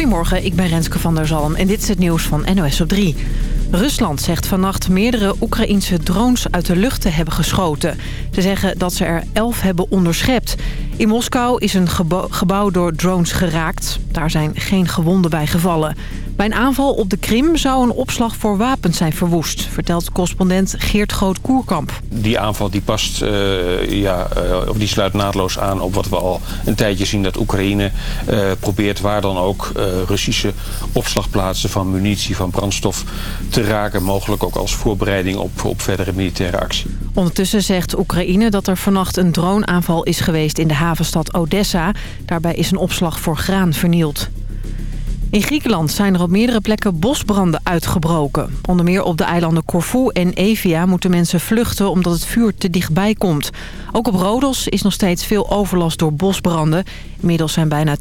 Goedemorgen, ik ben Renske van der Zalm en dit is het nieuws van NOS op 3. Rusland zegt vannacht meerdere Oekraïense drones uit de lucht te hebben geschoten. Ze zeggen dat ze er elf hebben onderschept. In Moskou is een gebouw door drones geraakt. Daar zijn geen gewonden bij gevallen. Bij een aanval op de Krim zou een opslag voor wapens zijn verwoest... vertelt correspondent Geert Groot-Koerkamp. Die aanval die past, uh, ja, of die sluit naadloos aan op wat we al een tijdje zien... dat Oekraïne uh, probeert waar dan ook Russische opslagplaatsen van munitie, van brandstof te Mogelijk ook als voorbereiding op, op verdere militaire actie. Ondertussen zegt Oekraïne dat er vannacht een droneaanval is geweest in de havenstad Odessa. Daarbij is een opslag voor graan vernield. In Griekenland zijn er op meerdere plekken bosbranden uitgebroken. Onder meer op de eilanden Corfu en Evia moeten mensen vluchten omdat het vuur te dichtbij komt. Ook op Rodos is nog steeds veel overlast door bosbranden. Inmiddels zijn bijna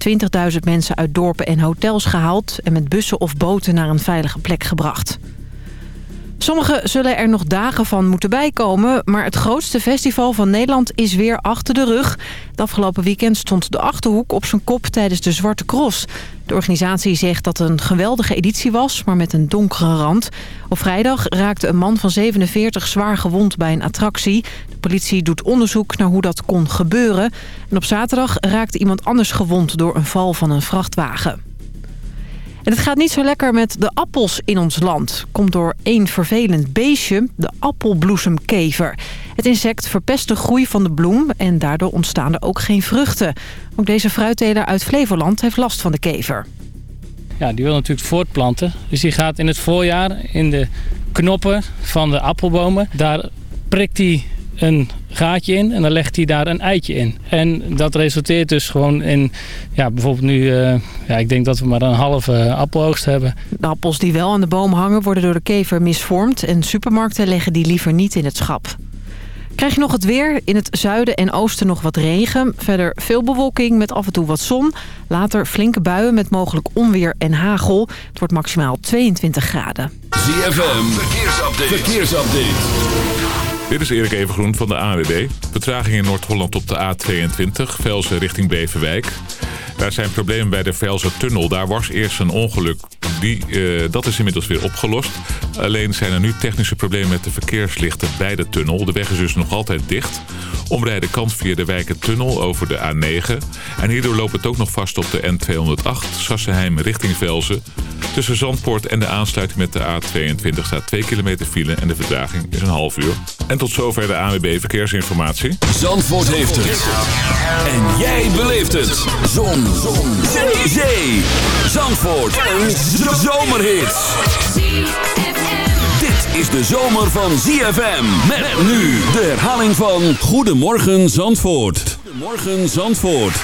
20.000 mensen uit dorpen en hotels gehaald... en met bussen of boten naar een veilige plek gebracht. Sommigen zullen er nog dagen van moeten bijkomen... maar het grootste festival van Nederland is weer achter de rug. Het afgelopen weekend stond de Achterhoek op zijn kop tijdens de Zwarte Cross. De organisatie zegt dat het een geweldige editie was, maar met een donkere rand. Op vrijdag raakte een man van 47 zwaar gewond bij een attractie. De politie doet onderzoek naar hoe dat kon gebeuren. En op zaterdag raakte iemand anders gewond door een val van een vrachtwagen. En het gaat niet zo lekker met de appels in ons land. Komt door één vervelend beestje, de appelbloesemkever. Het insect verpest de groei van de bloem en daardoor ontstaan er ook geen vruchten. Ook deze fruitteler uit Flevoland heeft last van de kever. Ja, die wil natuurlijk voortplanten. Dus die gaat in het voorjaar in de knoppen van de appelbomen. Daar prikt hij een gaatje in en dan legt hij daar een eitje in. En dat resulteert dus gewoon in, ja, bijvoorbeeld nu, uh, ja, ik denk dat we maar een halve appeloogst hebben. De appels die wel aan de boom hangen worden door de kever misvormd en supermarkten leggen die liever niet in het schap. Krijg je nog het weer. In het zuiden en oosten nog wat regen. Verder veel bewolking met af en toe wat zon. Later flinke buien met mogelijk onweer en hagel. Het wordt maximaal 22 graden. ZFM, verkeersupdate. verkeersupdate. Dit is Erik Evengroen van de AWB. Vertraging in Noord-Holland op de A22, Velsen richting Beverwijk. Daar zijn problemen bij de Velsen-tunnel. Daar was eerst een ongeluk. Die, uh, dat is inmiddels weer opgelost. Alleen zijn er nu technische problemen met de verkeerslichten bij de tunnel. De weg is dus nog altijd dicht. Omrijden kan via de Wijken-tunnel over de A9. En hierdoor loopt het ook nog vast op de N208, Sassenheim richting Velsen. Tussen Zandpoort en de aansluiting met de A22 staat 2 kilometer file en de vertraging is een half uur. En tot zover de ANWB Verkeersinformatie. Zandvoort heeft het. En jij beleeft het. Zon. Zee. Zandvoort. Een zomerhit. Dit is de zomer van ZFM. Met nu de herhaling van Goedemorgen Zandvoort. Goedemorgen Zandvoort.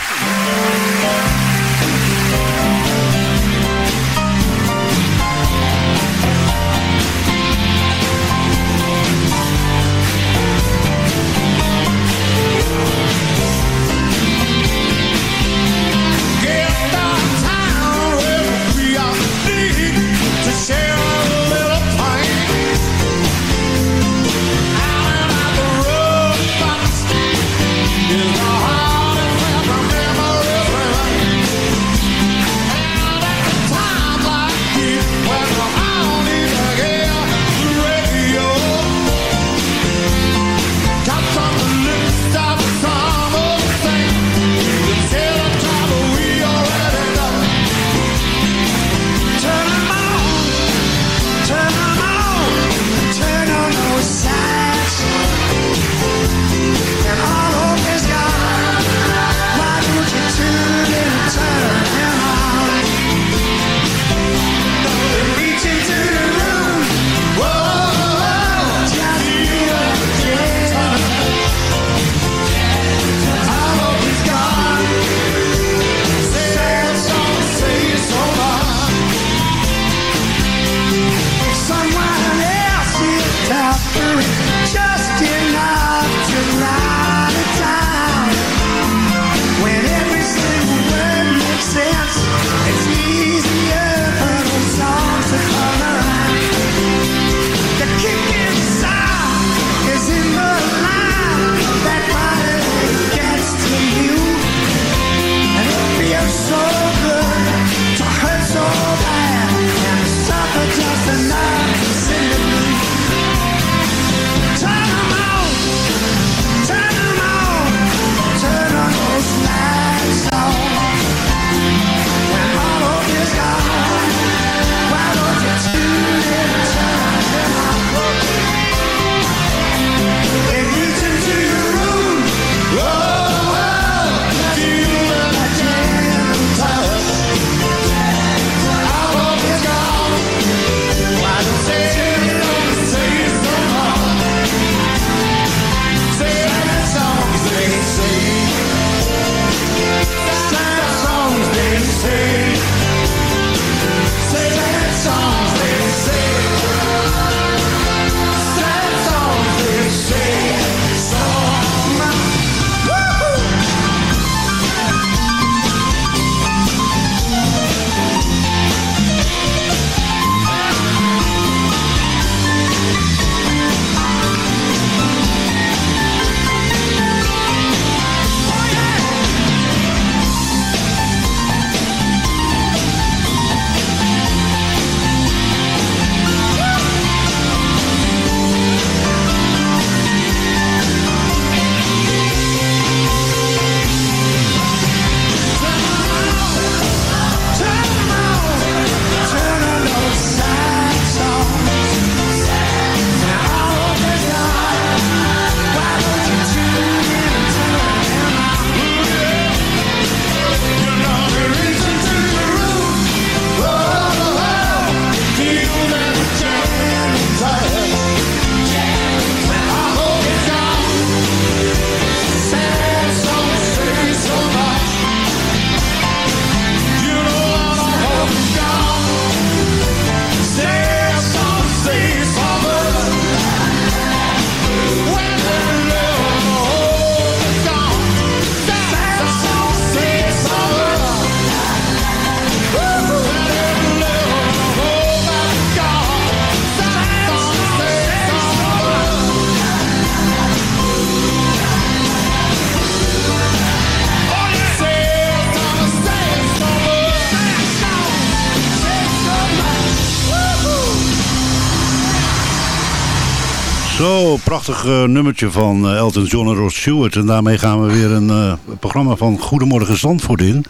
Zo, prachtig uh, nummertje van uh, Elton John en Ross Stewart. En daarmee gaan we weer een uh, programma van Goedemorgen Zandvoort in.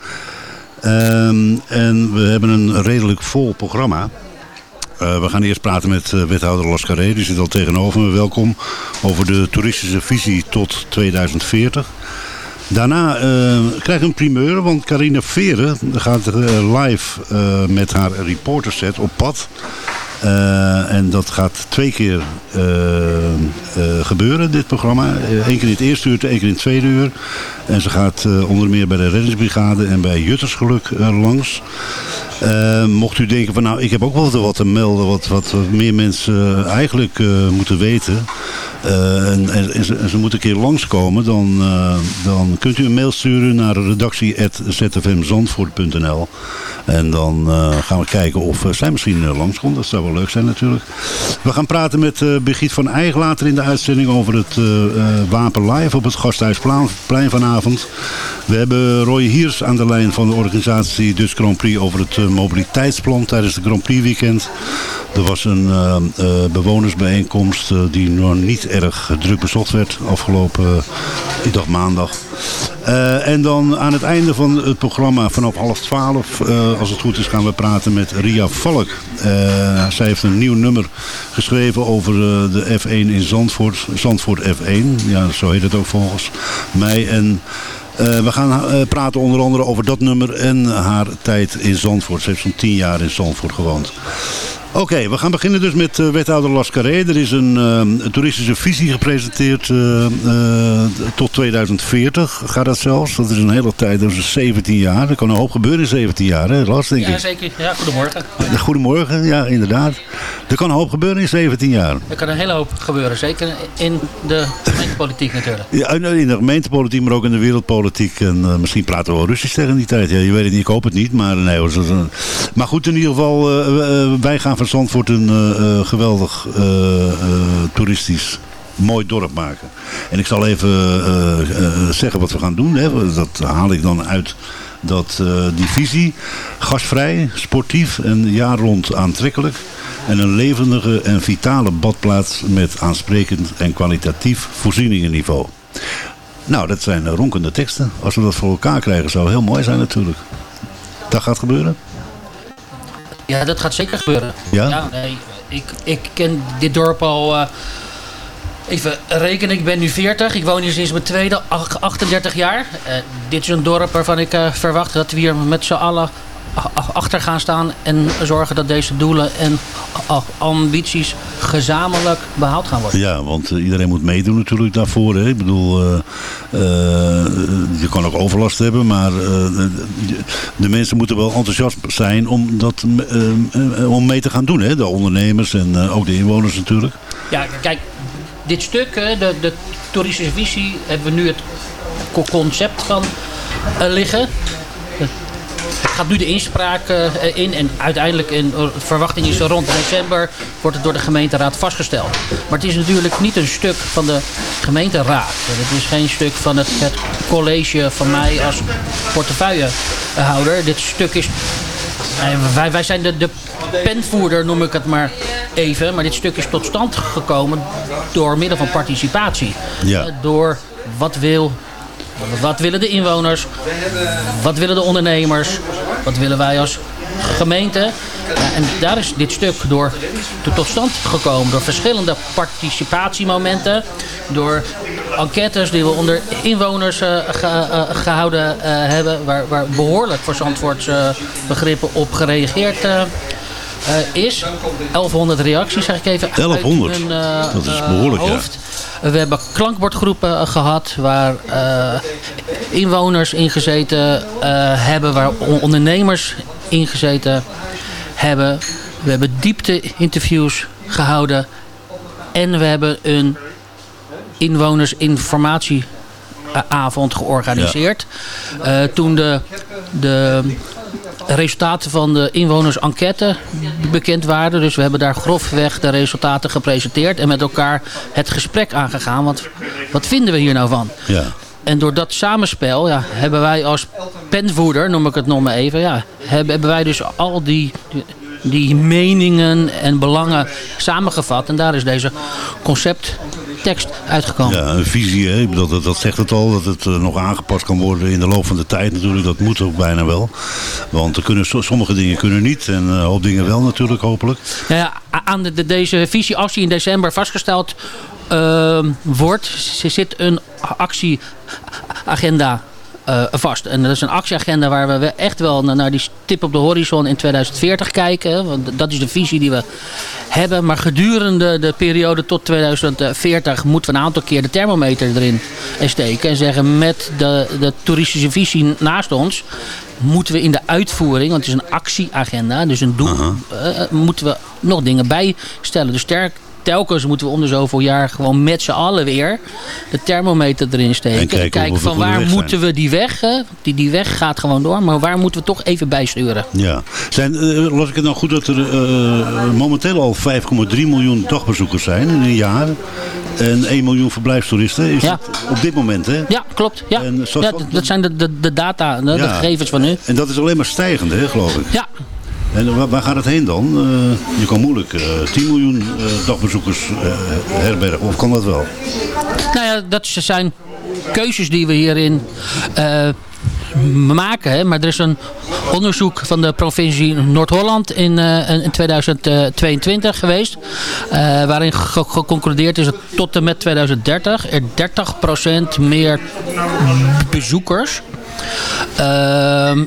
Um, en we hebben een redelijk vol programma. we gaan eerst praten met wethouder Lascaré, die zit al tegenover me. Welkom over de toeristische visie tot 2040. Daarna krijgen we een primeur, want Carina Veren gaat live met haar reporterset op pad. Uh, en dat gaat twee keer uh, uh, gebeuren, dit programma. Eén keer in het eerste uur, één keer in het tweede uur. En ze gaat onder meer bij de reddingsbrigade en bij Juttersgeluk langs. Mocht u denken van nou, ik heb ook wel wat te melden wat, wat meer mensen eigenlijk moeten weten. En, en, ze, en, ze, moeten een keer langskomen, dan, dan kunt u een mail sturen naar redactie.zfmzandvoort.nl En dan gaan we kijken of zij misschien langskomt. Dat zou wel leuk zijn natuurlijk. We gaan praten met Brigitte van Eyck later in de uitzending over het Wapen Live op het Gasthuisplein vanavond. We hebben Roy Hiers aan de lijn van de organisatie Dus Grand Prix over het mobiliteitsplan tijdens de Grand Prix weekend. Er was een bewonersbijeenkomst die nog niet erg druk bezocht werd afgelopen ik maandag. En dan aan het einde van het programma vanaf half twaalf, als het goed is, gaan we praten met Ria Valk. Zij heeft een nieuw nummer geschreven over de F1 in Zandvoort. Zandvoort F1, ja, zo heet het ook volgens mij. En we gaan praten onder andere over dat nummer en haar tijd in Zandvoort. Ze heeft zo'n tien jaar in Zandvoort gewoond. Oké, we gaan beginnen dus met uh, wethouder Lascaré. Er is een uh, toeristische visie gepresenteerd uh, tot 2040. Gaat dat zelfs? Dat is een hele tijd, dat is 17 jaar. Er kan een hoop gebeuren in 17 jaar, hè Las, denk ik. Ja, zeker. Ja, goedemorgen. Goedemorgen, ja, inderdaad. Er kan een hoop gebeuren in 17 jaar. Er kan een hele hoop gebeuren, zeker in de gemeentepolitiek natuurlijk. Ja, in de gemeentepolitiek, maar ook in de wereldpolitiek. En misschien praten we wel Russisch tegen die tijd. Ja, je weet het niet, ik hoop het niet. Maar, nee, maar goed, in ieder geval, wij gaan van Zandvoort een uh, geweldig uh, toeristisch mooi dorp maken. En ik zal even zeggen wat we gaan doen. Hè. Dat haal ik dan uit dat die visie. Gasvrij, sportief en jaar rond aantrekkelijk. En een levendige en vitale badplaats met aansprekend en kwalitatief voorzieningenniveau. Nou, dat zijn ronkende teksten. Als we dat voor elkaar krijgen zou heel mooi zijn natuurlijk. Dat gaat gebeuren? Ja, dat gaat zeker gebeuren. Ja? ja nee, ik, ik ken dit dorp al... Uh, even rekenen, ik ben nu 40. Ik woon hier sinds mijn tweede, 38 jaar. Uh, dit is een dorp waarvan ik uh, verwacht dat we hier met z'n allen achter gaan staan en zorgen dat deze doelen en ambities gezamenlijk behaald gaan worden. Ja, want eh, iedereen moet meedoen natuurlijk daarvoor. Hè. Ik bedoel, eh, eh, je kan ook overlast hebben, maar de, mensen moeten wel enthousiast zijn om, dat, om mee te gaan doen. Hè. De ondernemers en ook de inwoners natuurlijk. Ja, kijk, dit stuk, de, de toeristische visie, hebben we nu het co- concept van liggen. Gaat nu de inspraak eh, in en uiteindelijk, in, de verwachting is rond december, wordt het door de gemeenteraad vastgesteld. Maar het is natuurlijk niet een stuk van de gemeenteraad. Het is geen stuk van het, het college van mij als portefeuillehouder. Dit stuk is Nee, wij, wij zijn de, de penvoerder, noem ik het maar even. Maar dit stuk is tot stand gekomen door middel van participatie. Ja. Eh, Door wat wil... Wat willen de inwoners? Wat willen de ondernemers? Wat willen wij als gemeente? En daar is dit stuk door tot- stand gekomen. Door verschillende participatiemomenten. Door enquêtes die we onder inwoners eh, eh, gehouden eh, hebben. Waar, waar behoorlijk voor Zandvoorts begrippen op gereageerd is. 1100 reacties zeg ik even. uit 1100? mijn, eh, Dat is eh, behoorlijk, ja. We hebben klankbordgroepen eh, gehad waar eh, inwoners ingezeten eh, hebben, waar on- ondernemers ingezeten hebben. We hebben diepte-interviews gehouden en we hebben een inwonersinformatieavond georganiseerd. Eh, toen de, de resultaten van de inwonersenquête bekend waren. Dus we hebben daar grofweg de resultaten gepresenteerd en met elkaar het gesprek aangegaan. Want wat vinden we hier nou van? Ja. En door dat samenspel ja, hebben wij als penvoerder, noem ik het nog maar even, ja, hebben, wij dus al die, die meningen en belangen samengevat. En daar is deze concepttekst uitgekomen. Ja, een visie, hè? Dat, dat, dat zegt het al, dat het eh, nog aangepast kan worden in de loop van de tijd natuurlijk. Dat moet ook bijna wel. Want er kunnen, so- sommige dingen kunnen niet en een hoop dingen wel natuurlijk, hopelijk. Ja, a- aan de, de- deze visie, als die in december vastgesteld ehm, wordt, zit een actieagenda eh, vast. En dat is een actieagenda waar we echt wel na- naar die stip op de horizon in 2040 kijken. Want dat is de visie die we hebben. Maar gedurende de periode tot 2040 moeten we een aantal keer de thermometer erin steken. En zeggen met de, de toeristische visie naast ons moeten we in de uitvoering, want het is een actieagenda, dus een doel, eh, eh, moeten we nog dingen bijstellen. Dus sterk, telkens moeten we om de zoveel jaar gewoon met z'n allen weer de thermometer erin steken. En kijken van waar moeten we die weg, hè? die, die weg gaat gewoon door, maar waar moeten we toch even bijsturen. Ja. Zijn, eh, las ik het nou goed dat er eh, momenteel al 5,3 miljoen dagbezoekers zijn in een jaar? En 1 miljoen verblijfstoeristen? Is Ja. dat op dit moment, hè? Ja, klopt. Ja. En zo- ja, dat- dat zijn de, de, de data, de, de gegevens van nu. En dat is alleen maar stijgend, hè, geloof ik. Ja, En waar, gaat het heen dan? Eh, je kan moeilijk eh 10 miljoen eh, dagbezoekers herbergen, of kan dat wel? Nou ja, dat zijn keuzes die we hierin maken. Hè. Maar er is een onderzoek van de provincie Noord-Holland in, in 2022 geweest. waarin ge- geconcludeerd is dat tot en met 2030 er 30% meer bezoekers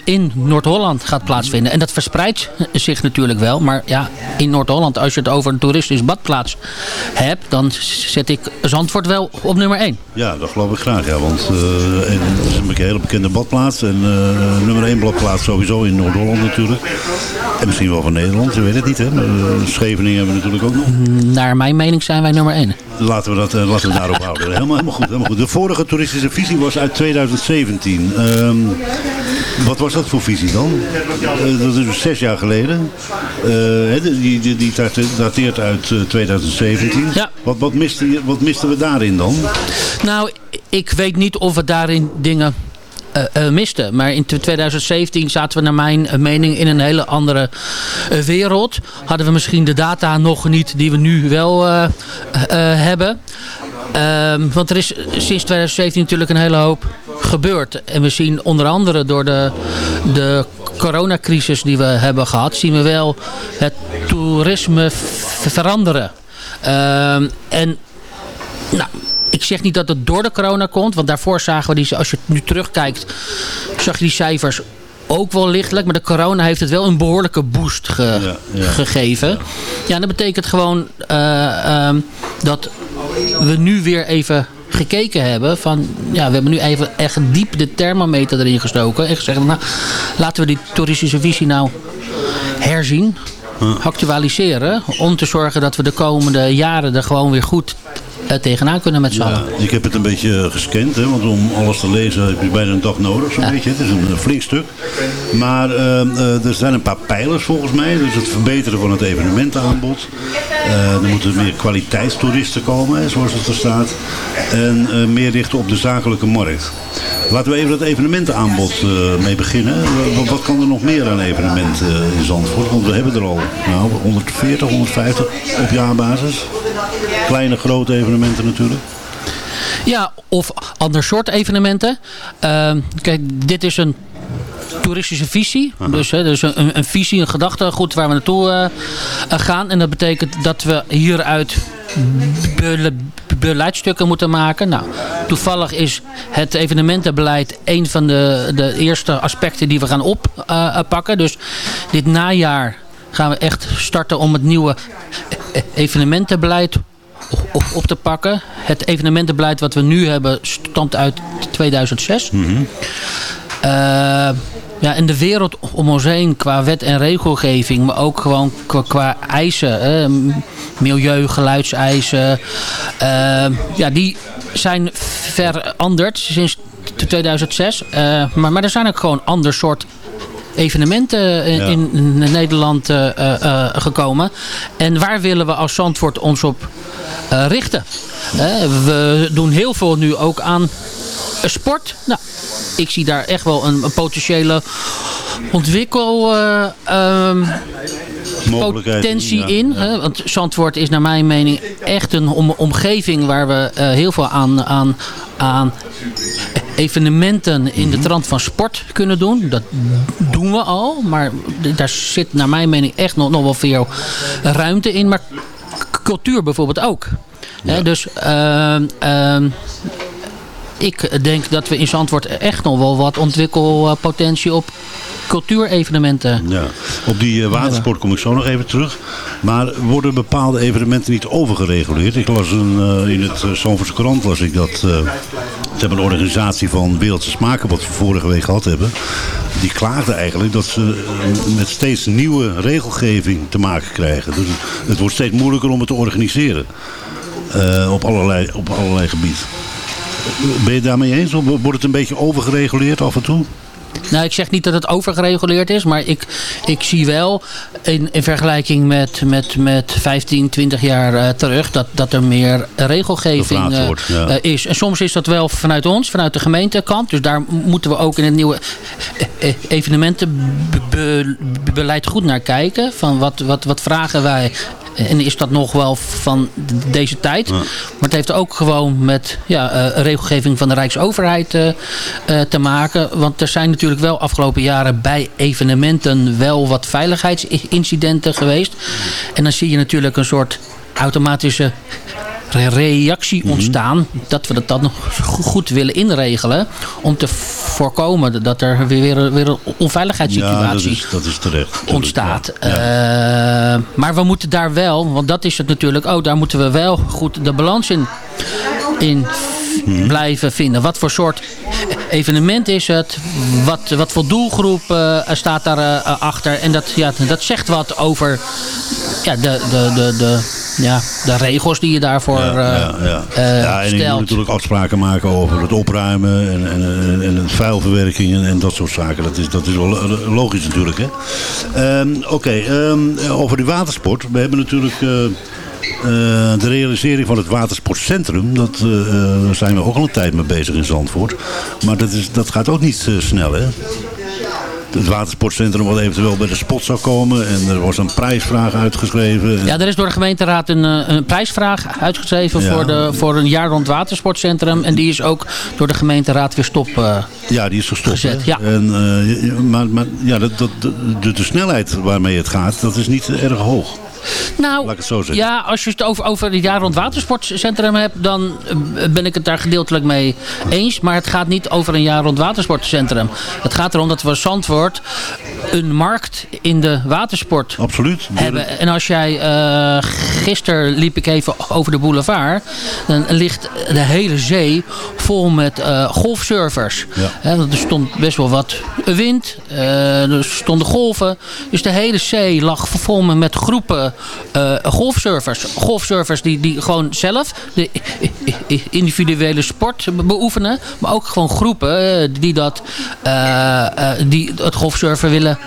in Noord-Holland gaat plaatsvinden. En dat verspreidt zich natuurlijk wel. Maar ja, in Noord-Holland, als je het over een toeristisch badplaats hebt, dan zet ik Zandvoort wel op nummer 1. Ja, dat geloof ik graag, ja. Want eh, het is een hele bekende badplaats. En eh, nummer 1 badplaats sowieso in Noord-Holland natuurlijk. En misschien wel van Nederland, je weet het niet, hè. Eh, Scheveningen hebben we natuurlijk ook nog. Naar mijn mening zijn wij nummer 1. Laten we, dat, eh, laten we daarop houden. Helemaal, helemaal, goed, helemaal goed. De vorige toeristische visie was uit 2017. Ehm, wat was dat voor visie dan? Eh, dat is zes jaar geleden. Eh, die, die, die date- dateert uit eh, 2017. Ja. Wat, wat, miste, wat misten we daarin dan? Nou, ik weet niet of we daarin dingen eh, eh, misten. Maar in 2017 zaten we naar mijn eh, mening in een hele andere eh, wereld. Hadden we misschien de data nog niet die we nu wel eh, eh, hebben. Ehm, want er is sinds 2017 natuurlijk een hele hoop gebeurd. En we zien onder andere door de, de coronacrisis die we hebben gehad... zien we wel het toerisme veranderen. Ehm, en nou, ik zeg niet dat het door de corona komt. Want daarvoor zagen we die, als je nu terugkijkt, zag je die cijfers ook wel lichtelijk. Maar de corona heeft het wel een behoorlijke boost ge- Ja, ja. gegeven. Ja, dat betekent gewoon eh, ehm, dat we nu weer even gekeken hebben van ja we hebben nu even echt diep de thermometer erin gestoken en gezegd nou laten we die toeristische visie nou herzien actualiseren om te zorgen dat we de komende jaren er gewoon weer goed tegenaan kunnen met z'n allen. Ja, ik heb het een beetje gescand, hè, want om alles te lezen heb je bijna een dag nodig, zo'n beetje. Het is een, flink stuk. Maar eh, eh, er zijn een paar pijlers volgens mij. Dus het verbeteren van het evenementenaanbod. Eh, er moeten meer kwaliteitstoeristen komen, hè, zoals het er staat. En meer richten op de zakelijke markt. Laten we even dat evenementenaanbod mee beginnen. Wat, wat kan er nog meer aan evenementen in Zandvoort? Want we hebben er al nou, 140, 150 op jaarbasis. Kleine, grote evenementen natuurlijk. Ja, of ander soort evenementen. Ehm, kijk, dit is een toeristische visie. Dus, hè, dus een, een visie, een gedachtegoed waar we naartoe eh, eh, gaan. En dat betekent dat we hieruit bele- beleidstukken moeten maken. Nou, toevallig is het evenementenbeleid een van de, de eerste aspecten die we gaan oppakken. dus dit najaar gaan we echt starten om het nieuwe evenementenbeleid op, op te pakken. Het evenementenbeleid wat we nu hebben stamt uit 2006. Eh, ja, en de wereld om ons heen qua wet en regelgeving, maar ook gewoon qua, qua eisen, hè, milieu, geluidseisen, eh, ja, die zijn veranderd sinds t- 2006. Eh, maar, maar er zijn ook gewoon ander soort evenementen in, Ja. in Nederland eh, eh, eh, gekomen. En waar willen we als Zandvoort ons op eh, richten? Eh, we doen heel veel nu ook aan eh, sport. Nou, ik zie daar echt wel een, een potentiële ontwikkel eh, ehm, potentie ja, in. ja. Hè? Want Zandvoort is naar mijn mening echt een om- omgeving waar we eh, heel veel aan, aan, aan evenementen in Mhm. de trant van sport kunnen doen. Dat doen we al. Maar daar zit naar mijn mening echt nog, nog wel veel ruimte in. Maar cultuur bijvoorbeeld ook. Dus ehm, ehm, ik denk dat we in Zandvoort echt nog wel wat ontwikkelpotentie op cultuurevenementen Ja, op die eh, watersport kom ik zo nog even terug. Maar worden bepaalde evenementen niet overgereguleerd? Ik las een, eh, in het uh, Zandvoortse krant las ik dat... eh, ze hebben een organisatie van Wereldse Smaken, wat we vorige week gehad hebben. Die klaagde eigenlijk dat ze eh, met steeds nieuwe regelgeving te maken krijgen. Dus het, wordt steeds moeilijker om het te organiseren. eh, op, allerlei, op allerlei gebieden. Ben je daarmee eens? Of wordt het een beetje overgereguleerd af en toe? Nou, ik zeg niet dat het overgereguleerd is, maar ik, ik zie wel in, in vergelijking met, met, met 15, 20 jaar eh, terug dat, dat er meer regelgeving eh, wordt, ja. eh, is. En soms is dat wel vanuit ons, vanuit de gemeentekant. Dus daar moeten we ook in het nieuwe evenementenbeleid goed naar kijken. Van wat, wat, wat vragen wij en is dat nog wel van deze tijd. Maar het heeft ook gewoon met ja, eh, regelgeving van de Rijksoverheid eh, eh, te maken. Want er zijn natuurlijk wel afgelopen jaren bij evenementen wel wat veiligheidsincidenten geweest. En dan zie je natuurlijk een soort automatische re- reactie Mhm. ontstaan. Dat we dat dan nog go- goed willen inregelen. Om te voorkomen dat er weer, weer, weer een Ja, onveiligheidssituatie dat is, dat is terecht. natuurlijk, ontstaat. ja. Maar we moeten daar wel, want dat is het natuurlijk ook, daar moeten we wel goed de balans in, in Mhm. blijven vinden. Wat voor soort evenement is het? Wat, wat voor doelgroep eh, staat daar eh, achter? En dat, ja, dat zegt wat over ja, de, de, de, de, ja, de regels die je daarvoor Ja, eh, ja, ja. eh, ja, en je moet natuurlijk afspraken maken over het opruimen en, en, en, en het vuilverwerking en, en dat soort zaken. Dat is, dat is wel lo- logisch natuurlijk. hè. Ehm, Oké, ehm, over die watersport. We hebben natuurlijk eh, eh, de realisering van het watersportcentrum. Dat, eh, eh, daar zijn we ook al een tijd mee bezig in Zandvoort. Maar dat, is, dat gaat ook niet eh, snel hè. Het watersportcentrum wat eventueel bij de spot zou komen. En er was een prijsvraag uitgeschreven. Ja, er is door de gemeenteraad een, eh, een prijsvraag uitgeschreven Ja. voor, de, voor een jaar rond watersportcentrum. En die is ook door de gemeenteraad weer stop. eh, Ja, die is gestopt. Gezet, ja. En, eh, maar maar ja, dat, dat, de, de snelheid waarmee het gaat, dat is niet erg hoog. Laat Nou, ik het zo zeggen. ja, als je het over, over het jaar rond watersportcentrum hebt, dan eh, ben ik het daar gedeeltelijk mee eens. Maar het gaat niet over een jaar rond watersportcentrum. Het gaat erom dat we Zandvoort een markt in de watersport Absoluut. hebben. En als jij, eh gisteren liep ik even over de boulevard, dan ligt de hele zee vol met eh, golfsurfers. Ja. Er stond best wel wat wind, er stonden golven. Dus de hele zee lag vol met groepen eh, golfsurfers. Golfsurfers die, die gewoon zelf de individuele sport be- beoefenen. Maar ook gewoon groepen eh, die, dat, eh, eh, die het golfsurfen willen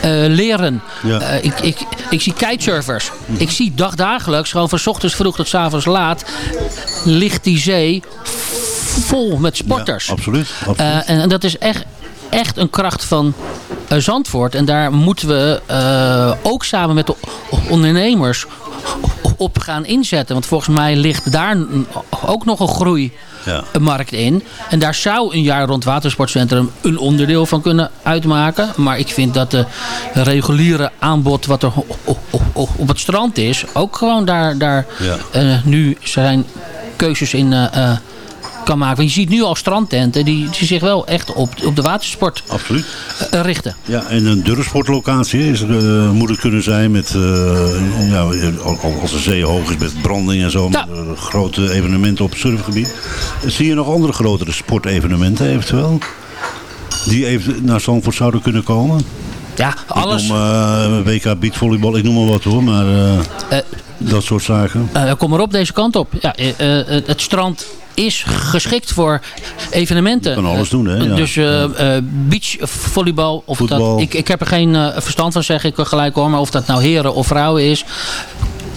eh, leren. Ja. Eh, ik, ik, ik zie kitesurfers. Ik zie dagdagelijks, gewoon van 's ochtends vroeg tot 's avonds laat, ligt die zee vol met sporters. Ja, absoluut. absoluut. Eh, en, en dat is echt, echt een kracht van eh, Zandvoort. En daar moeten we eh, ook samen met de ondernemers op gaan inzetten. Want volgens mij ligt daar ook nog een groei Ja. een markt in. En daar zou een jaar rond watersportcentrum een onderdeel van kunnen uitmaken. Maar ik vind dat de reguliere aanbod wat er op, het strand is... ook gewoon daar, daar Ja. eh, nu zijn keuzes in eh, eh, kan maken. Want je ziet nu al strandtenten die, die zich wel echt op, op de watersport Absoluut. eh, richten. Ja, en een durfsportlocatie is, eh, moet het kunnen zijn met, eh, ja, als de zee hoog is met branding en zo. Ja. met, grote evenementen op het surfgebied. Zie je nog andere grotere sportevenementen eventueel? Die even naar Zandvoort zouden kunnen komen? Ja, alles. Ik noem eh, WK beachvolleybal, ik noem maar wat hoor, maar dat soort zaken. Kom maar op deze kant op. Ja, het strand is geschikt voor evenementen. Je kan alles Eh, doen, hè, ja. Dus eh eh, beachvolleybal. Of Voetbal. Dat, ik, ik heb er geen eh, verstand van, zeg ik gelijk hoor. Maar of dat nou heren of vrouwen is.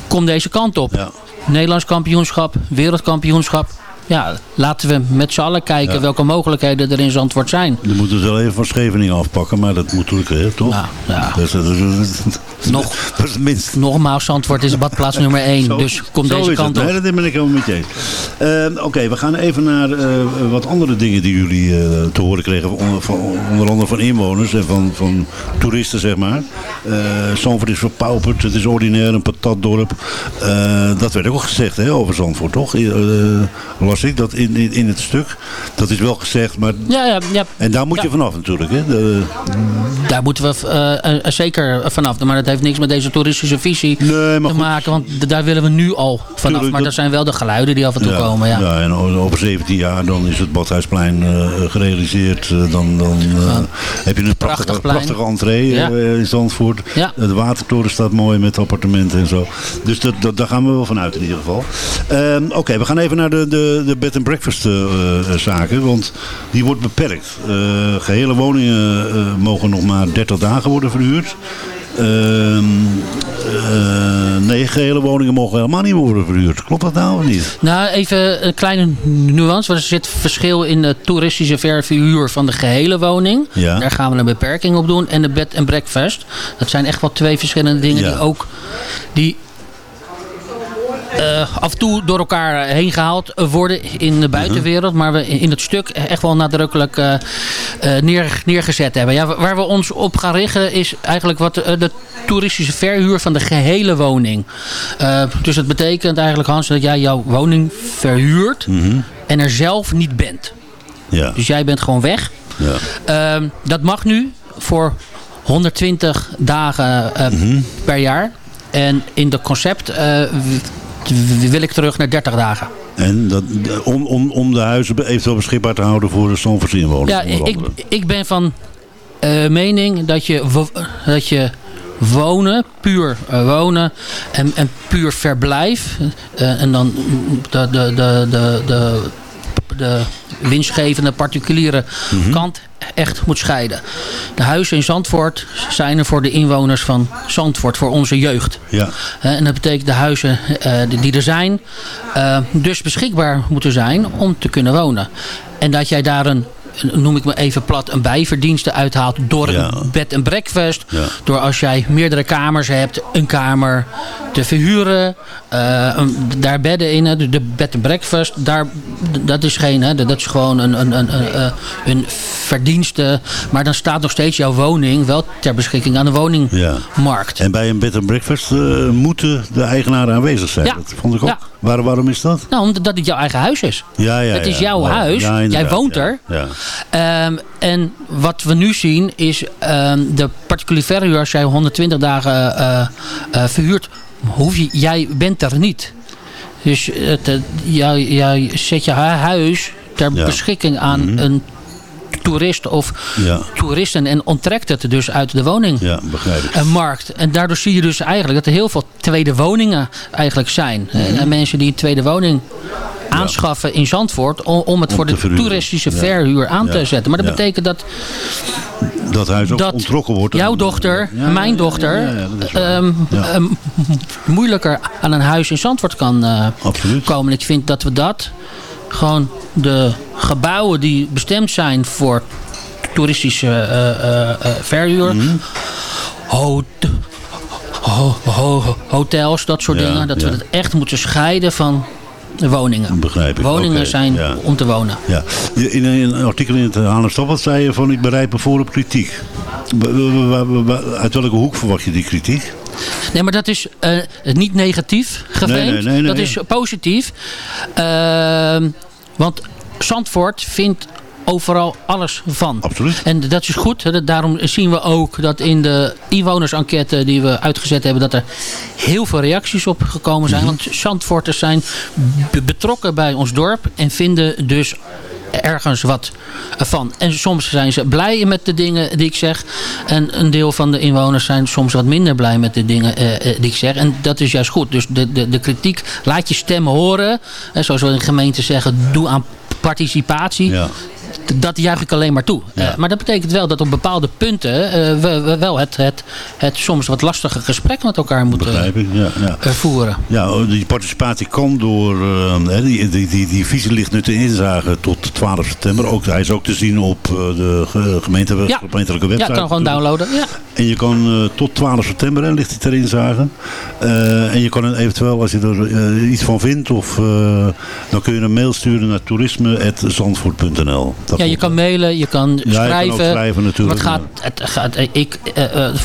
Kom deze kant op. Ja. Nederlands kampioenschap, wereldkampioenschap. Ja, laten we met z'n allen kijken Ja. welke mogelijkheden er in Zandvoort zijn. Dan moeten we het wel even van Scheveningen afpakken, maar dat moet natuurlijk, hè, toch? Nou, ja. Is- dat, is- Nog. dat is het minst. Nogmaals, Zandvoort is badplaats nummer 1. Zo- dus kom zo deze is kant het. op. Nee, dat ben ik helemaal met je eens. Ehm, Oké, we gaan even naar eh, wat andere dingen die jullie eh, te horen kregen. Onder, van, onder andere van inwoners en van, van toeristen, zeg maar. Eh Zandvoort is verpauperd, het is ordinair, een patatdorp. Dat werd ook gezegd hè, over Zandvoort, toch? Las ik dat in, in, in het stuk. Dat is wel gezegd, maar... Ja, ja, ja. En daar moet je Ja. vanaf natuurlijk, hè? De- Daar moeten we eh, eh, zeker vanaf. Maar dat heeft niks met deze toeristische visie Nee, te goed. maken. Want daar willen we nu al vanaf. Tuurlijk, maar dat- dat zijn wel de geluiden die af en toe komen. Ja. en o- over 17 jaar dan is het Badhuisplein eh, gerealiseerd. Eh, dan dan eh, heb je een prachtige, Prachtig prachtige entree Ja. eh, in Zandvoort. Ja. De watertoren staat mooi met appartementen en zo. Dus dat, dat, daar gaan we wel van uit in ieder geval. Ehm, Oké, we gaan even naar de, de, de bed and breakfast eh, eh, zaken. Want die wordt beperkt. Eh, gehele woningen mogen nog maar 30 dagen worden verhuurd. Eh, nee, gehele woningen mogen helemaal niet worden verhuurd. Klopt dat nou of niet? Nou, even een kleine nuance. Want er zit verschil in de toeristische verhuur van de gehele woning. Ja. Daar gaan we een beperking op doen. En de bed and breakfast. Dat zijn echt wel twee verschillende dingen Ja. die ook... Die, eh, af en toe door elkaar heen gehaald worden in de buitenwereld. Maar we in het stuk echt wel nadrukkelijk eh, eh, neer, neergezet hebben. Ja, waar we ons op gaan richten is eigenlijk wat de, de toeristische verhuur van de gehele woning. Dus het betekent eigenlijk Hans dat jij jouw woning verhuurt en er zelf niet bent. Ja. Dus jij bent gewoon weg. ja. Ehm, dat mag nu voor 120 dagen eh, per jaar. En in het concept wil ik terug naar 30 dagen. En dat, om, om, om de huizen eventueel beschikbaar te houden voor de Stamfordse. Ja, ik, ik ben van eh, mening dat je, dat je wonen, puur eh, wonen en, en puur verblijf. eh, en dan de, de, de, de, de, de winstgevende particuliere kant echt moet scheiden. De huizen in Zandvoort zijn er voor de inwoners van Zandvoort, voor onze jeugd. Ja, En dat betekent de huizen eh, die- er zijn, eh, dus beschikbaar moeten zijn om te kunnen wonen. En dat jij daar een noem ik me even plat, een bijverdienste uithaalt door Ja. een bed en breakfast. Ja. Door als jij meerdere kamers hebt, een kamer te verhuren. Eh, daar bedden in, hè, de- bed en breakfast. Daar, dat is geen, hè, dat is gewoon een, een, een, een, eh, een verdienste. Maar dan staat nog steeds jouw woning wel ter beschikking aan de woningmarkt. En bij een bed and breakfast eh, moeten de eigenaren aanwezig zijn. Ja. Dat vond ik ook. Ja. Waar, waarom is dat? Nou, omdat het jouw eigen huis is. Ja, ja, Het is ja. jouw Ja, huis. ja, Jij woont ja. er. Ja. Ehm, en wat we nu zien is ehm, de particuliere verhuur. Als jij 120 dagen eh, verhuurt, hoef je, jij bent er niet. Dus het, jij, jij zet je hu- huis ter Ja. beschikking aan Mhm. een toerist of Ja. toeristen en onttrekt het dus uit de woning. ja, begrijp ik. Een markt. En daardoor zie je dus eigenlijk dat er heel veel tweede woningen eigenlijk zijn. Mhm. En mensen die een tweede woning aanschaffen in Zandvoort om, om het Om voor de verhuren. toeristische verhuur aan te zetten. Maar dat betekent dat Dat huis ook dat ontrokken wordt. jouw dochter, mijn dochter, ehm, ehm, moeilijker aan een huis in Zandvoort kan Absoluut. komen. Ik vind dat we dat gewoon de gebouwen die bestemd zijn voor toeristische eh, eh, verhuur, Mhm. hot- ho- ho- hotels, dat soort Ja, dingen, dat we het echt moeten scheiden van woningen. Begrijp ik. Woningen zijn ja. om te wonen. Ja. In een artikel in het Haarlemstad wat zei je van ik bereid me voor op kritiek. Uit welke hoek verwacht je die kritiek? Nee, maar dat is eh, niet negatief geframed. Nee, nee, nee, nee. Dat is positief. Ehm, want Zandvoort vindt overal alles van. Absoluut. En dat is goed. Daarom zien we ook dat in de inwonersenquête die we uitgezet hebben... dat er heel veel reacties op gekomen zijn. Mhm. Want Zandvoorters zijn be- betrokken bij ons dorp... en vinden dus ergens wat van. En soms zijn ze blij met de dingen die ik zeg. En een deel van de inwoners zijn soms wat minder blij met de dingen eh, eh, die ik zeg. En dat is juist goed. Dus de, de, de kritiek, laat je stem horen. En zoals we in de gemeente zeggen, doe aan participatie. Ja. Dat juich ik alleen maar toe. Ja. Eh, maar dat betekent wel dat op bepaalde punten eh, we, we wel het, het, het soms wat lastige gesprek met elkaar moeten ik. Ja, ja. eh, voeren. Ja, die participatie kan door... hè, die, die, die, die visie ligt nu te inzagen tot 12 september. Ook, hij is ook te zien op de ge- gemeente, Ja. gemeentelijke Ja, website. kan gewoon downloaden. Ja. En je kan tot 12 september hè, ligt hij ter inzage. En je kan eventueel, als je er iets van vindt, of, dan kun je een mail sturen naar toerisme.zandvoort.nl. Dat ja, je kan mailen, je kan Ja, je kan schrijven. ook schrijven natuurlijk, Maar het gaat, het gaat, ik, eh, eh,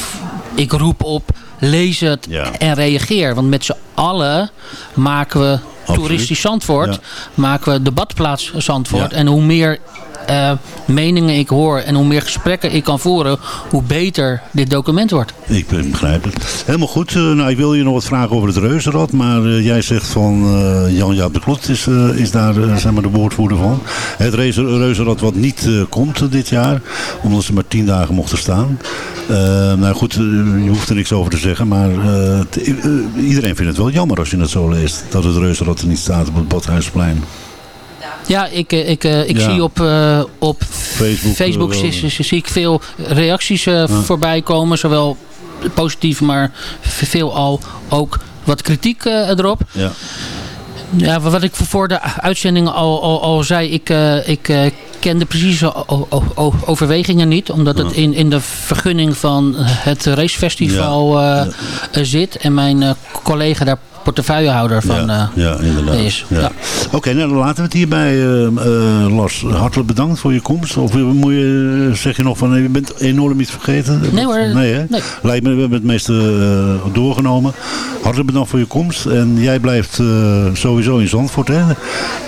ik roep op, lees het Ja. en reageer. Want met z'n allen maken we toeristisch Zandvoort. Ja. Maken we de badplaats Zandvoort. Ja. En hoe meer eh, meningen ik hoor en hoe meer gesprekken ik kan voeren, hoe beter dit document wordt. Ik begrijp het. Helemaal goed. Eh, nou, ik wil je nog wat vragen over het reuzenrad. Maar eh, jij zegt van Jan-Jaap de Klot is, is daar zeg maar de woordvoerder van. Het reuze- reuzenrad wat niet komt dit jaar. Omdat ze maar tien dagen mochten staan. Nou goed, je hoeft er niks over te zeggen. Maar iedereen vindt het wel jammer als je het zo leest. Dat het reuzenrad er niet staat op het Badhuisplein. Ja, ik, eh, ik, eh, ik Ja. zie op, eh, op Facebook, Facebook, zie, ik veel reacties voorbij komen. Zowel positief, maar veel al ook wat kritiek erop. Ja. Ja, wat ik voor de uitzending al, al, al zei, ik, ik ken de precieze overwegingen niet. Omdat het in, in de vergunning van het racefestival zit. En mijn collega daar portefeuillehouder van ja, eh, ja, inderdaad. is. Ja. Ja. Oké, nou dan laten we het hierbij. eh eh, Lars, hartelijk bedankt voor je komst. Of moet je, zeg je nog van, je bent enorm iets vergeten? Nee hoor. Nee, hè? Nee. Lijkt me, we hebben het meeste doorgenomen. Hartelijk bedankt voor je komst. En jij blijft sowieso in Zandvoort, hè?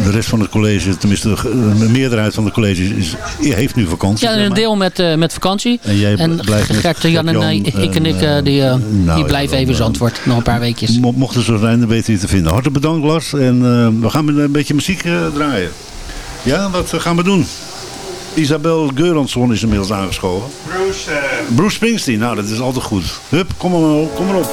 De rest van het college, tenminste de, de meerderheid van het college, is, heeft nu vakantie. Ja, een deel met, met vakantie. En jij En blijft Gert, Jan en Gert-Jan eh, ik en ik, en, eh, die, nou die ja, blijven dan, even Zandvoort. Nog een paar weekjes. Mo- Mocht zijn, dan weten je te vinden. Hartelijk bedankt Lars. En eh, we gaan met een beetje muziek eh, draaien. Ja, wat eh, gaan we doen? Isabel Geuransson is inmiddels aangeschoven. Bruce, Bruce Springsteen, nou dat is altijd goed. Hup, kom maar, op, kom maar op.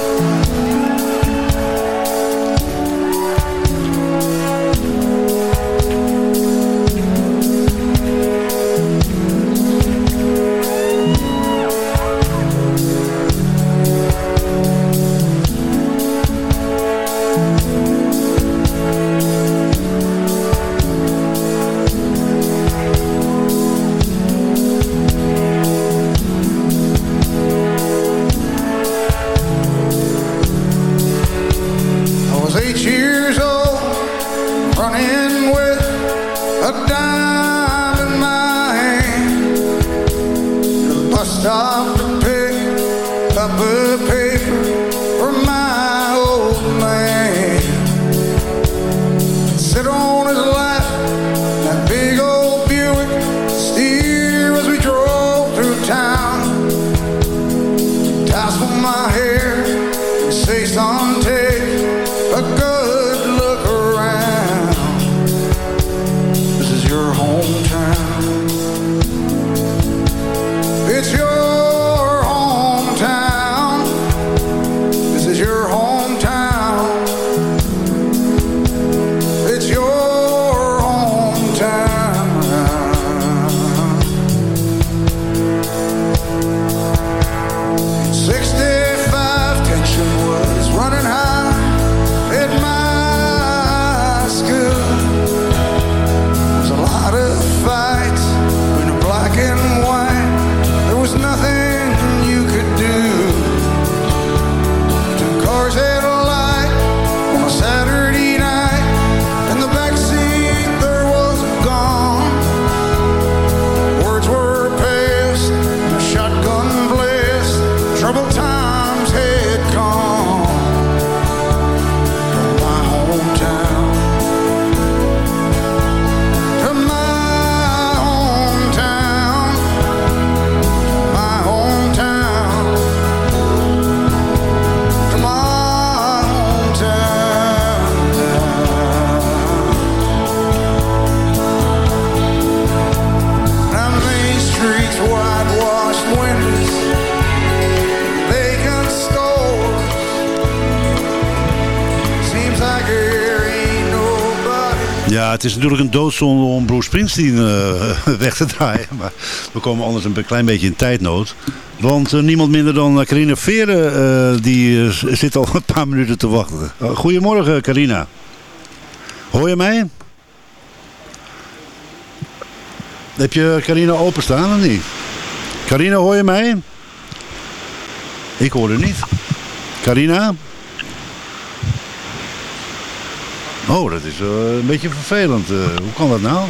Het is natuurlijk een doodzonde om Bruce Springsteen eh, weg te draaien. Maar we komen anders een klein beetje in tijdnood. Want eh, niemand minder dan uh, Carina Veren, eh, die eh, zit al een paar minuten te wachten. Goedemorgen Carina. Hoor je mij? Heb je Carina openstaan of niet? Carina, hoor je mij? Ik hoor er niet. Carina? Oh, dat is uh, een beetje vervelend. Uh, hoe kan dat nou?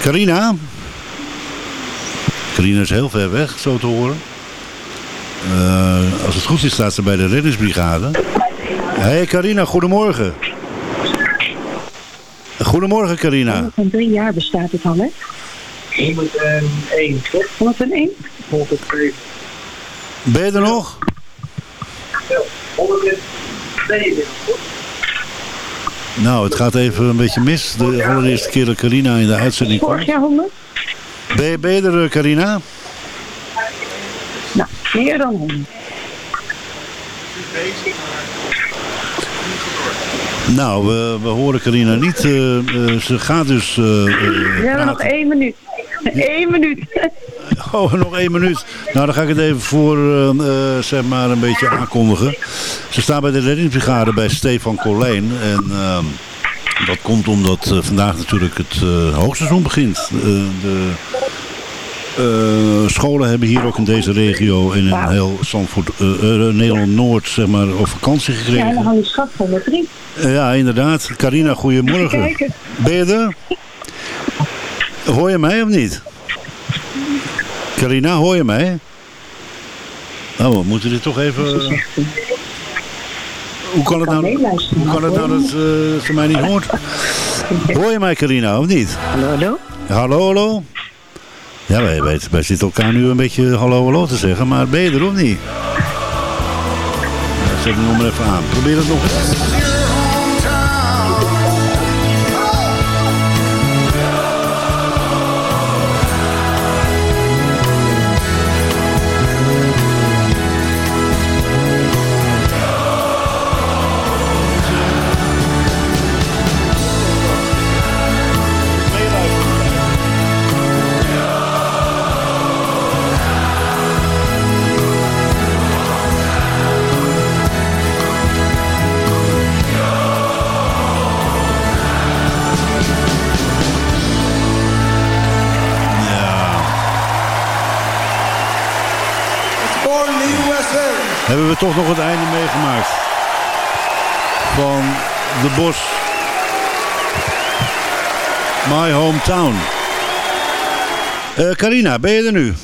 Carina? Carina is heel ver weg, zo te horen. Uh, als het goed is, staat ze bij de reddingsbrigade. Hé hey Carina, goedemorgen. Goedemorgen Carina. Van drie jaar bestaat het al, hè? 101, toch? 101? 102. Ben je er nog? Ja, 102. Nou, het gaat even een beetje mis. De allereerste keer dat Carina in de uitzending Vorig jaar 100? Ben je, ben je er, Carina? Nou, meer dan 100. Nou, we, we horen Carina niet. Uh, uh, ze gaat dus... Uh, we hebben nog één minuut. Eén minuut. Oh, nog één minuut. Nou, dan ga ik het even voor, zeg maar, een beetje aankondigen. Ze staat bij de reddingsbrigade bij Stefan Colijn. En ehm, dat komt omdat vandaag natuurlijk het hoogseizoen begint. de scholen hebben hier ook in deze regio in een heel Zandvoort, Nederland-Noord, zeg maar, op vakantie gekregen. Ja, dan schat van de drie. Ja, inderdaad. Carina, goedemorgen. Ben je er? Hoor je mij of niet? Carina, hoor je mij? Nou, we moeten dit toch even... Hoe kan het nou, hoe kan het nou dat uh, ze mij niet hoort? Hoor je mij, Carina, of niet? Hallo, hallo. Hallo, hallo. Ja, wij, wij, wij zitten elkaar nu een beetje hallo, hallo te zeggen, maar ben je er of niet? Zet hem nog maar even aan. Probeer het nog eens. Toch nog het einde meegemaakt. Van de Bos. My hometown. Uh, Carina, ben je er nu?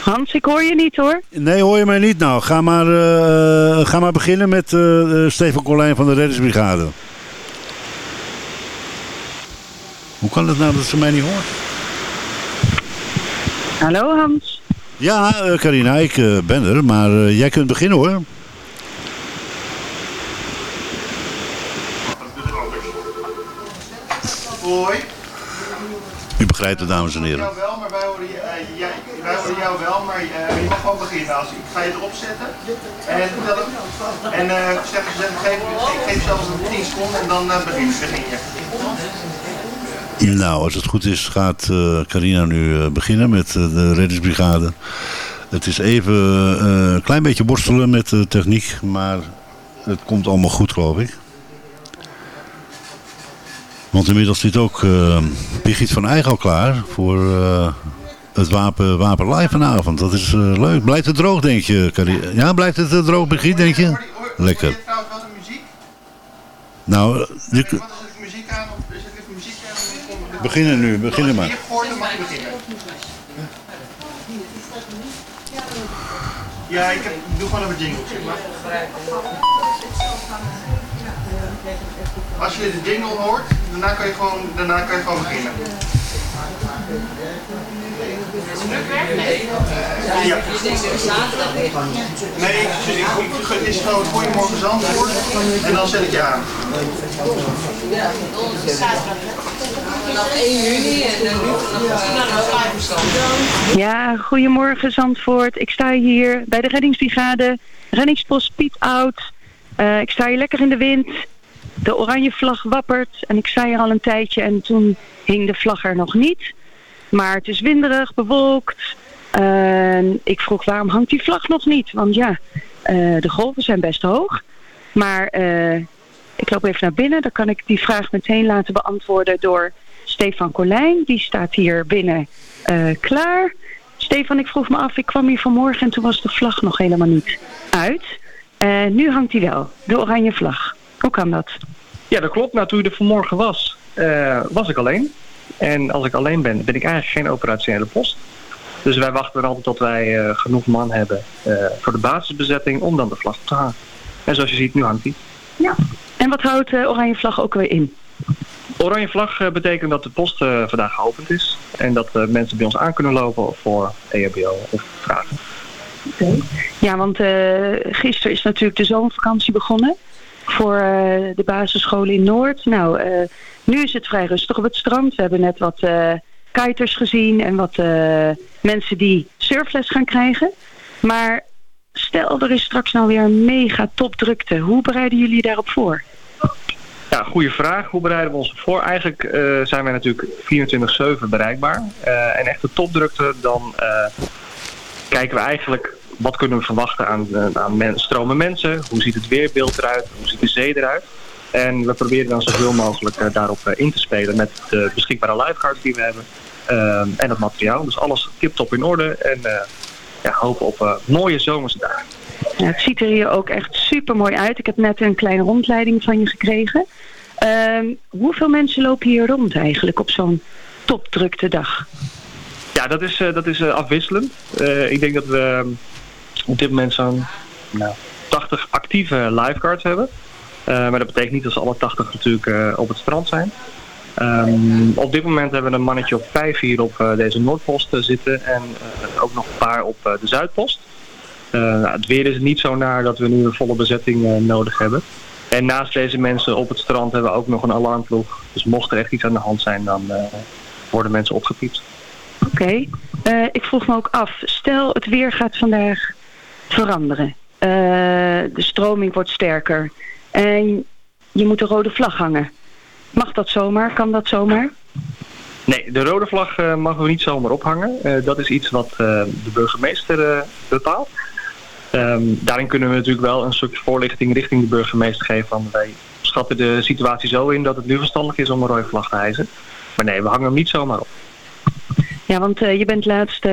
Hans, ik hoor je niet hoor. Nee, hoor je mij niet nou. Ga maar, eh, ga maar beginnen met eh, eh, Stefan Colijn van de Reddingsbrigade. Hoe kan het nou dat ze mij niet hoort? Hallo Hans. Ja, eh, Carina, ik eh, ben er, maar eh, jij kunt beginnen hoor. Hoi. U begrijpt het, dames en heren. wel, maar wij horen, wij horen jou wel, maar je mag gewoon beginnen. Als, ik ga je erop zetten. En, en zeg, zeg, geef, ik geef zelfs een 10 seconden en dan begin, begin je. Nou, als het goed is gaat eh, Carina nu eh, beginnen met eh, de reddingsbrigade. Het is even een klein beetje worstelen met de techniek, maar het komt allemaal goed geloof ik. Want inmiddels zit ook Birgit van Eyck al klaar voor het wapen, wapen live vanavond. Dat is leuk. Blijft het droog denk je, Carina? Ja, blijft het droog Birgit denk je? Lekker. Muziek. Nou, je, Wat is er voor muziek aan? Of is er even muziek aan? Beginnen nu, beginnen maar. Ja, ik heb, doe gewoon even jingle. Als je de jingle hoort, daarna kan je gewoon, daarna kan je gewoon beginnen. Ja. Nee, ik, ik, ik, het is gewoon Goedemorgen Zandvoort en dan zet ik je aan. Vanaf 1 juni en dan vanaf Ja, goedemorgen Zandvoort. Ik sta hier bij de reddingsbrigade. Reddingspost Piet Oud. Eh, ik sta hier lekker in de wind. De oranje vlag wappert. En ik sta hier al een tijdje en toen hing de vlag er nog niet. Maar het is winderig, bewolkt. Ik vroeg waarom hangt die vlag nog niet? Want ja, eh, de golven zijn best hoog. Maar eh, ik loop even naar binnen. Dan kan ik die vraag meteen laten beantwoorden door Stefan Colijn. Die staat hier binnen eh, klaar. Stefan, ik vroeg me af, ik kwam hier vanmorgen en toen was de vlag nog helemaal niet uit. Eh, nu hangt hij wel, de oranje vlag. Hoe kan dat? Ja, dat klopt. Nou, toen u er vanmorgen was, was ik alleen. En als ik alleen ben, ben ik eigenlijk geen operationele post. Dus wij wachten er altijd tot wij eh, genoeg man hebben eh, voor de basisbezetting om dan de vlag op te hangen. En zoals je ziet, nu hangt die. Ja. En wat houdt de oranje vlag ook weer in? Oranje vlag eh, betekent dat de post eh, vandaag geopend is. En dat eh, mensen bij ons aan kunnen lopen voor EHBO of vragen. Ja, want eh, gisteren is natuurlijk de zomervakantie begonnen voor eh, de basisscholen in Noord. Nou, eh, nu is het vrij rustig op het strand. We hebben net wat eh kiters gezien en wat mensen die surfles gaan krijgen. Maar stel, er is straks nou weer een mega topdrukte. Hoe bereiden jullie daarop voor? Ja, goede vraag. Hoe bereiden we ons voor? Eigenlijk zijn wij natuurlijk 24-7 bereikbaar. En echt de topdrukte, dan kijken we eigenlijk wat kunnen we verwachten aan, eh, aan men- stromen mensen. Hoe ziet het weerbeeld eruit? Hoe ziet de zee eruit? En we proberen dan zoveel mogelijk eh, daarop eh, in te spelen met de beschikbare lifeguards die we hebben. en het materiaal. Dus alles tip-top in orde. En ja, hopen op mooie zomerse dagen. Ja, het ziet er hier ook echt super mooi uit. Ik heb net een kleine rondleiding van je gekregen. Ehm, hoeveel mensen lopen hier rond eigenlijk op zo'n topdrukte dag? Ja, dat is, dat is afwisselend. Ik denk dat we op dit moment zo'n nou, 80 actieve lifeguards hebben. Eh, maar dat betekent niet dat ze alle 80 natuurlijk eh, op het strand zijn. Ehm, op dit moment hebben we een mannetje op 5 hier op eh, deze Noordpost zitten en eh, ook nog een paar op eh, de Zuidpost. Eh, nou, het weer is niet zo naar dat we nu een volle bezetting eh, nodig hebben. En naast deze mensen op het strand hebben we ook nog een alarmploeg. Dus mocht er echt iets aan de hand zijn, dan eh, worden mensen opgepiept. Oké, Eh, ik vroeg me ook af. Stel, het weer gaat vandaag veranderen. Eh, de stroming wordt sterker. En je moet een rode vlag hangen. Mag dat zomaar? Kan dat zomaar? Nee, de rode vlag eh, mogen we niet zomaar ophangen. Eh, dat is iets wat de burgemeester bepaalt. Ehm, daarin kunnen we natuurlijk wel een stukje voorlichting richting de burgemeester geven. Van wij schatten de situatie zo in dat het nu verstandig is om een rode vlag te hijsen. Maar nee, we hangen hem niet zomaar op. Ja, want je bent laatst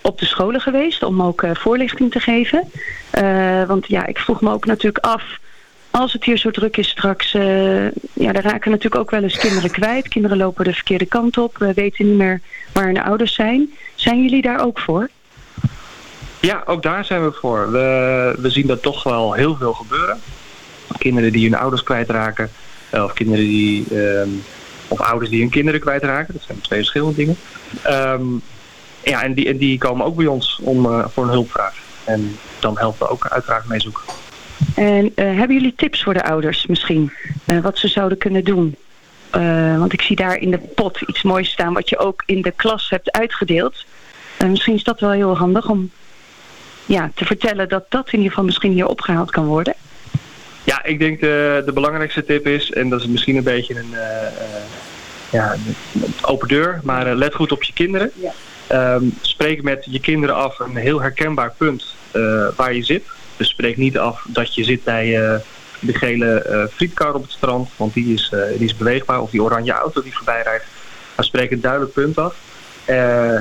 op de scholen geweest om ook eh, voorlichting te geven. Eh, want ja, ik vroeg me ook natuurlijk af, als het hier zo druk is straks, eh, ja, daar raken natuurlijk ook wel eens kinderen kwijt. Kinderen lopen de verkeerde kant op, we weten niet meer waar hun ouders zijn. Zijn jullie daar ook voor? Ja, ook daar zijn we voor. We, we zien dat toch wel heel veel gebeuren. Kinderen die hun ouders kwijtraken. Of kinderen die... ehm, of ouders die hun kinderen kwijtraken. Dat zijn twee verschillende dingen. Ehm, ja, en die, die komen ook bij ons om, eh, voor een hulpvraag. En dan helpen we ook uiteraard mee zoeken. En eh, hebben jullie tips voor de ouders misschien? Eh, wat ze zouden kunnen doen? Want ik zie daar in de pot iets moois staan wat je ook in de klas hebt uitgedeeld. En misschien is dat wel heel handig om ja, te vertellen dat dat in ieder geval misschien hier opgehaald kan worden. Ja, ik denk de, de belangrijkste tip is, en dat is misschien een beetje een, ja, een open deur, maar let goed op je kinderen. Ehm, spreek met je kinderen af een heel herkenbaar punt eh, waar je zit. Dus spreek niet af dat je zit bij eh, de gele eh, frietkar op het strand, want die is, die is beweegbaar, of die oranje auto die voorbij rijdt. Maar spreek een duidelijk punt af.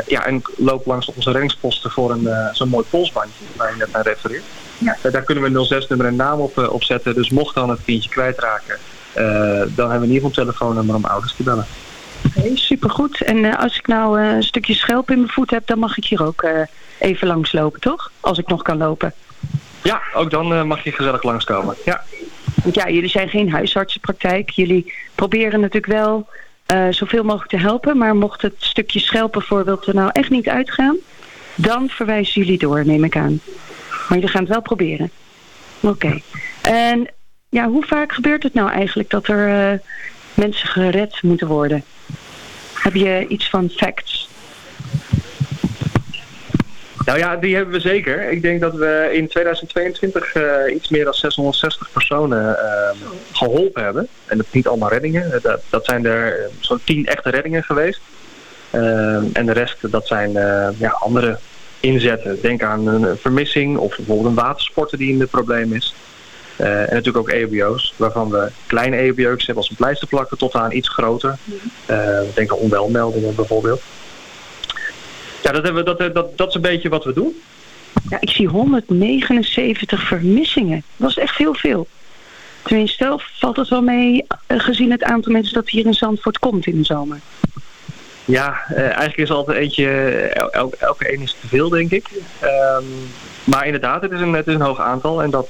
Ja, en loop langs onze reddingsposten voor een zo'n mooi polsbandje waar je net naar refereert. Eh, daar kunnen we een 06-nummer en naam op, op zetten. Dus mocht dan het kindje kwijtraken, dan hebben we in ieder geval een telefoonnummer om ouders te bellen. Oké, supergoed. En eh, als ik nou eh, een stukje schelp in mijn voet heb, dan mag ik hier ook eh, even langslopen, toch? Als ik nog kan lopen. Ja, ook dan mag je gezellig langskomen. Ja. Want ja, jullie zijn geen huisartsenpraktijk. Jullie proberen natuurlijk wel zoveel mogelijk te helpen. Maar mocht het stukje schelp bijvoorbeeld er nou echt niet uitgaan... dan verwijzen jullie door, neem ik aan. Maar jullie gaan het wel proberen. Oké. En ja, hoe vaak gebeurt het nou eigenlijk dat er mensen gered moeten worden? Heb je iets van facts? Nou ja, die hebben we zeker. Ik denk dat we in 2022 eh, iets meer dan 660 personen eh, geholpen hebben. En dat niet allemaal reddingen. Eh, Dat, dat zijn er eh, zo'n 10 echte reddingen geweest. Eh, en de rest, dat zijn ja, andere inzetten. Denk aan een vermissing of bijvoorbeeld een watersporter die in de probleem is. Eh, en natuurlijk ook EHBO's, waarvan we kleine EHBO's hebben als een pleisterplakken tot aan iets groter. Eh, denk aan onwelmeldingen bijvoorbeeld. Ja, dat, hebben we, dat, dat, dat is een beetje wat we doen. Ja, ik zie 179 vermissingen. Dat is echt heel veel. Tenminste, valt het wel mee eh, gezien het aantal mensen dat hier in Zandvoort komt in de zomer? Ja, eh, eigenlijk is er altijd eentje, el- el- elke een is te veel, denk ik. Ehm, maar inderdaad, het is een, het is een hoog aantal. En dat,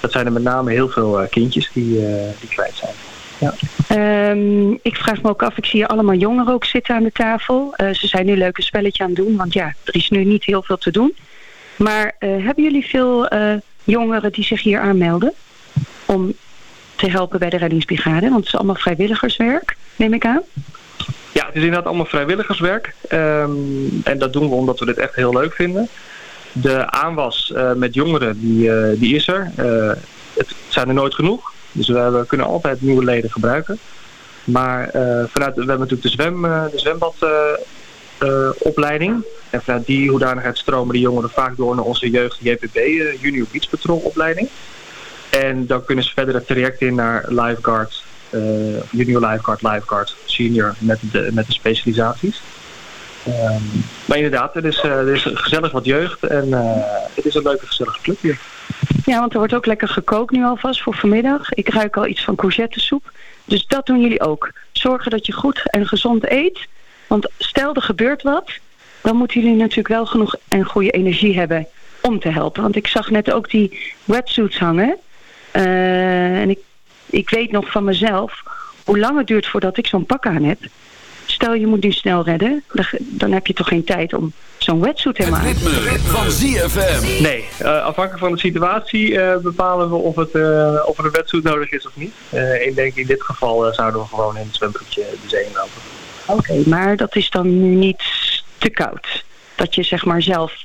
dat zijn er met name heel veel eh, kindjes die, eh, die kwijt zijn. Ja. Ehm, ik vraag me ook af, ik zie hier allemaal jongeren ook zitten aan de tafel. Eh, ze zijn nu leuk een spelletje aan het doen, want ja, er is nu niet heel veel te doen. Maar hebben jullie veel jongeren die zich hier aanmelden om te helpen bij de reddingsbrigade? Want het is allemaal vrijwilligerswerk, neem ik aan. Ja, het is inderdaad allemaal vrijwilligerswerk. Ehm, en dat doen we omdat we dit echt heel leuk vinden. De aanwas eh, met jongeren, die, eh, die is er. Eh, het zijn er nooit genoeg. Dus we, kunnen altijd nieuwe leden gebruiken. Maar vanuit, we hebben natuurlijk de, zwem, de zwembadopleiding. en vanuit die hoedanigheid stromen de jongeren vaak door naar onze jeugd JPB, Junior Beach Patrol opleiding. En dan kunnen ze verder het traject in naar lifeguard, junior lifeguard, lifeguard, senior met de, met de specialisaties. Ehm, maar inderdaad, het is, eh, er is gezellig wat jeugd en eh, het is een leuke gezellige club hier. Ja, want er wordt ook lekker gekookt nu alvast voor vanmiddag. Ik ruik al iets van courgettesoep. Dus dat doen jullie ook. Zorgen dat je goed en gezond eet. Want stel er gebeurt wat, dan moeten jullie natuurlijk wel genoeg en goede energie hebben om te helpen. Want ik zag net ook die wetsuits hangen. Eh, en ik, ik weet nog van mezelf hoe lang het duurt voordat ik zo'n pak aan heb. Stel je moet nu snel redden, dan, heb je toch geen tijd om zo'n wetsuit helemaal aan te Ritme van ZFM. Nee, eh, afhankelijk van de situatie eh, bepalen we of, het, eh, of er een wetsuit nodig is of niet. Eh, ik denk in dit geval zouden we gewoon in het zwembroekje de zee lopen. Oké, maar dat is dan nu niet te koud. Dat je zeg maar zelf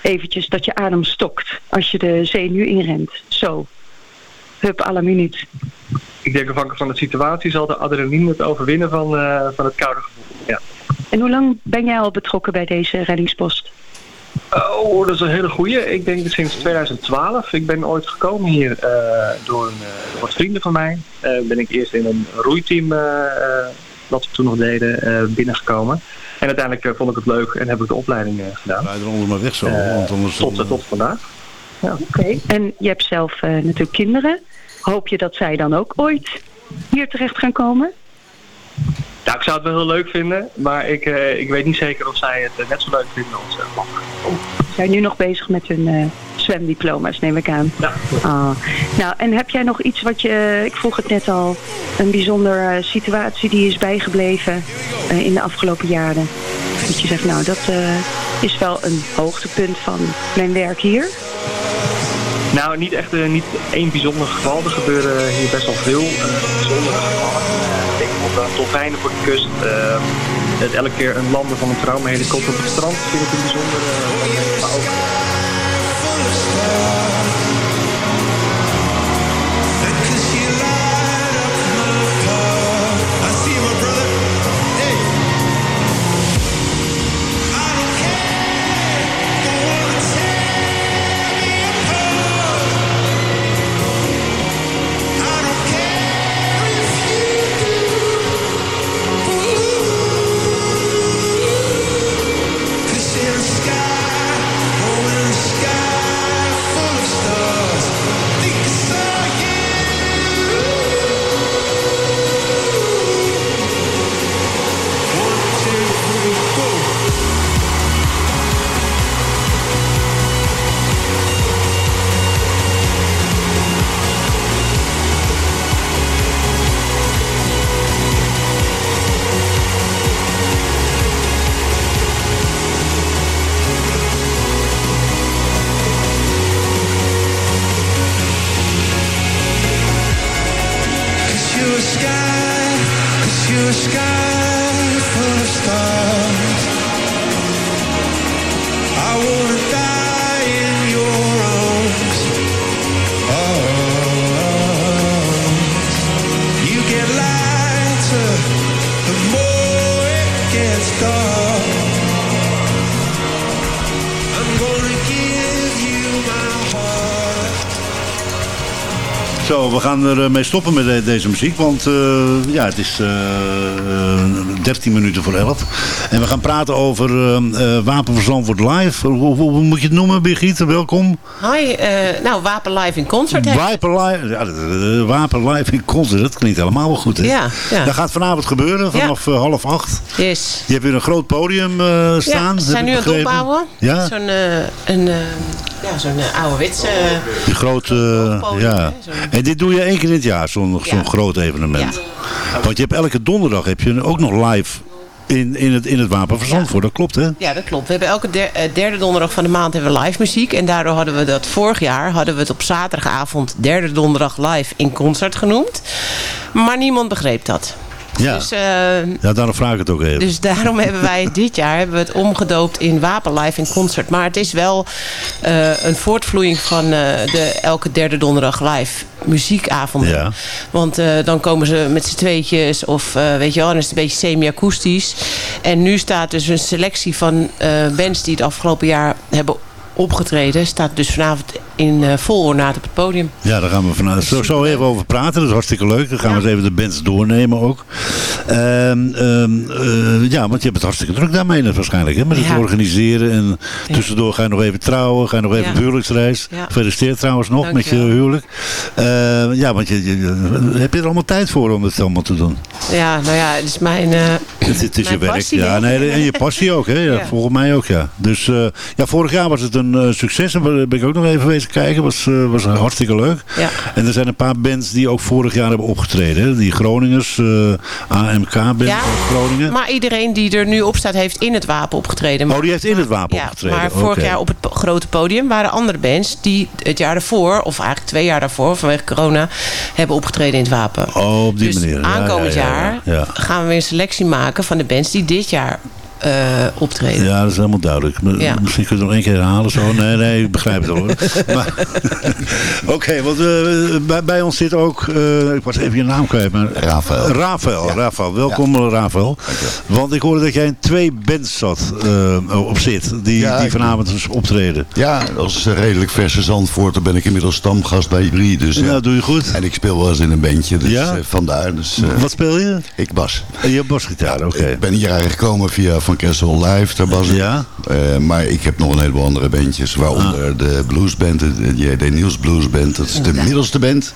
eventjes, dat je adem stokt als je de zee nu inrent. Zo. Hup, à la minuut. Ik denk afhankelijk van de situatie zal de adrenaline het overwinnen van, eh, van het koude gevoel. Ja. En hoe lang ben jij al betrokken bij deze reddingspost? Oh, dat is een hele goeie. Ik denk sinds 2012. Ik ben ooit gekomen hier eh, door een, eh, wat vrienden van mij. Eh, ben ik eerst in een roeiteam, eh, eh, wat we toen nog deden, eh, binnengekomen. En uiteindelijk eh, vond ik het leuk en heb ik de opleiding eh, gedaan. Rijd er onder maar weg zo, Eh, want anders... tot, dan- tot vandaag. Ja. Oké. En je hebt zelf eh, natuurlijk kinderen. Hoop je dat zij dan ook ooit hier terecht gaan komen? Ja, ik zou het wel heel leuk vinden, maar ik, eh, ik weet niet zeker of zij het eh, net zo leuk vinden als uh. Ze zijn nu nog bezig met hun zwemdiploma's, neem ik aan. Ja. Ah. Nou, en heb jij nog iets wat je, ik vroeg het net al, een bijzondere situatie die is bijgebleven in de afgelopen jaren? Dat je zegt, nou, dat is wel een hoogtepunt van mijn werk hier. Nou, niet echt eh, niet één bijzonder geval. Er gebeuren hier best wel veel eh, bijzondere gevallen. Eh, ik denk bijvoorbeeld aan dolfijnen voor de kust. eh, het elke keer een landen van een traumahelikopter op het strand vind ik een bijzondere gaan er eh, mee stoppen met de- deze muziek. Want eh, ja, het is eh, eh, 13 minuten voor 11. En we gaan praten over Wapen voor Zandvoort Live. Hoe, hoe- hoe moet je het noemen, Birgit? Welkom. Hoi, nou, Wapen Live in Concert. hè? Wapen Live, ja, Wapen Live in concert. Dat klinkt helemaal wel goed, hè? Ja, ja. Dat gaat vanavond gebeuren, vanaf half acht. Yes. Je hebt weer een groot podium staan. Ja, heb zijn nu aan het opbouwen. Ja? Zo'n een, ja, zo'n eh, ouderwetse... Die grote, eh, ja. En dit doe je één keer in het jaar, zo'n zo'n groot evenement. Want je hebt elke donderdag heb je ook nog live in, in, het, in het Wapen van Zandvoort. Dat klopt, hè? Ja, dat klopt. We hebben elke der- eh, derde donderdag van de maand hebben we live muziek. En daardoor hadden we dat vorig jaar hadden we het op zaterdagavond derde donderdag live in concert genoemd. Maar niemand begreep dat. Ja. Dus, eh, ja, daarom vraag ik het ook even. Dus daarom hebben wij dit jaar hebben we het omgedoopt in Wapen Live in Concert. Maar het is wel eh, een voortvloeiing van eh, de elke derde donderdag live muziekavonden. Ja. Want dan komen ze met z'n tweetjes of weet je wel, dan is het een beetje semi-akoestisch. En nu staat dus een selectie van bands die het afgelopen jaar hebben opgetreden. Staat dus vanavond in eh vol ornaat op het podium. Ja, daar gaan we vanavond zo, zo even over praten. Dat is hartstikke leuk. Dan gaan we eens even de bands doornemen ook. Ehm, ehm, eh, ja, want je hebt het hartstikke druk daarmee net waarschijnlijk. Hè? Met het Ja. organiseren. En tussendoor ga je nog even trouwen. Ga je nog even Ja. op huwelijksreis. Gefeliciteerd trouwens nog met je huwelijk. Eh, ja, want je, je- heb je er allemaal tijd voor om het allemaal te doen? Ja, nou ja, het is mijn, eh, Het, is je werk. passie, ja, nee, en je passie ook. Hè? Ja, Ja. Volgens mij ook, ja. Dus eh, ja, vorig jaar was het een eh, succes. En daar ben ik ook nog even wezen kijken. Was, eh, was hartstikke leuk. Ja. En er zijn een paar bands die ook vorig jaar hebben opgetreden. Hè? Die Groningers, AMK-band Ja, Groningen. Maar iedereen die er nu op staat, heeft in het wapen opgetreden. Oh, die heeft in het wapen ja, opgetreden. Maar vorig jaar op het grote podium waren andere bands die het jaar daarvoor, of eigenlijk twee jaar daarvoor, vanwege corona, hebben opgetreden in het wapen. Oh, op die dus manier. Ja, aankomend ja, ja, jaar ja. Ja. gaan we weer een selectie maken van de bands die dit jaar eh, optreden. Ja, dat is helemaal duidelijk. M- Ja. Misschien kun je het nog één keer herhalen. Zo. Nee, nee, ik begrijp het al hoor. Maar- Oké, want eh, bij, bij ons zit ook, eh, ik was even je naam kwijt, maar... Rafael. Rafael, Rafael. Welkom Rafael. Want ik hoorde dat jij in twee bands zat, eh, op zit, die, Ja, die vanavond dus optreden. Ja, als redelijk verse Zandvoort, dan ben ik inmiddels stamgast bij drie. Dus, ja. Nou, doe je goed. En ik speel wel eens in een bandje, dus Ja? vandaar. Dus, eh, Wat speel je? ik bas. Je basgitaar, oké. Ik ben hier eigenlijk gekomen via Van van Kessel Live, daar was ik. Ja? Eh, maar ik heb nog een heleboel andere bandjes. Waaronder Ah. de bluesband, de de JD Niels Bluesband. Dat is de middelste band.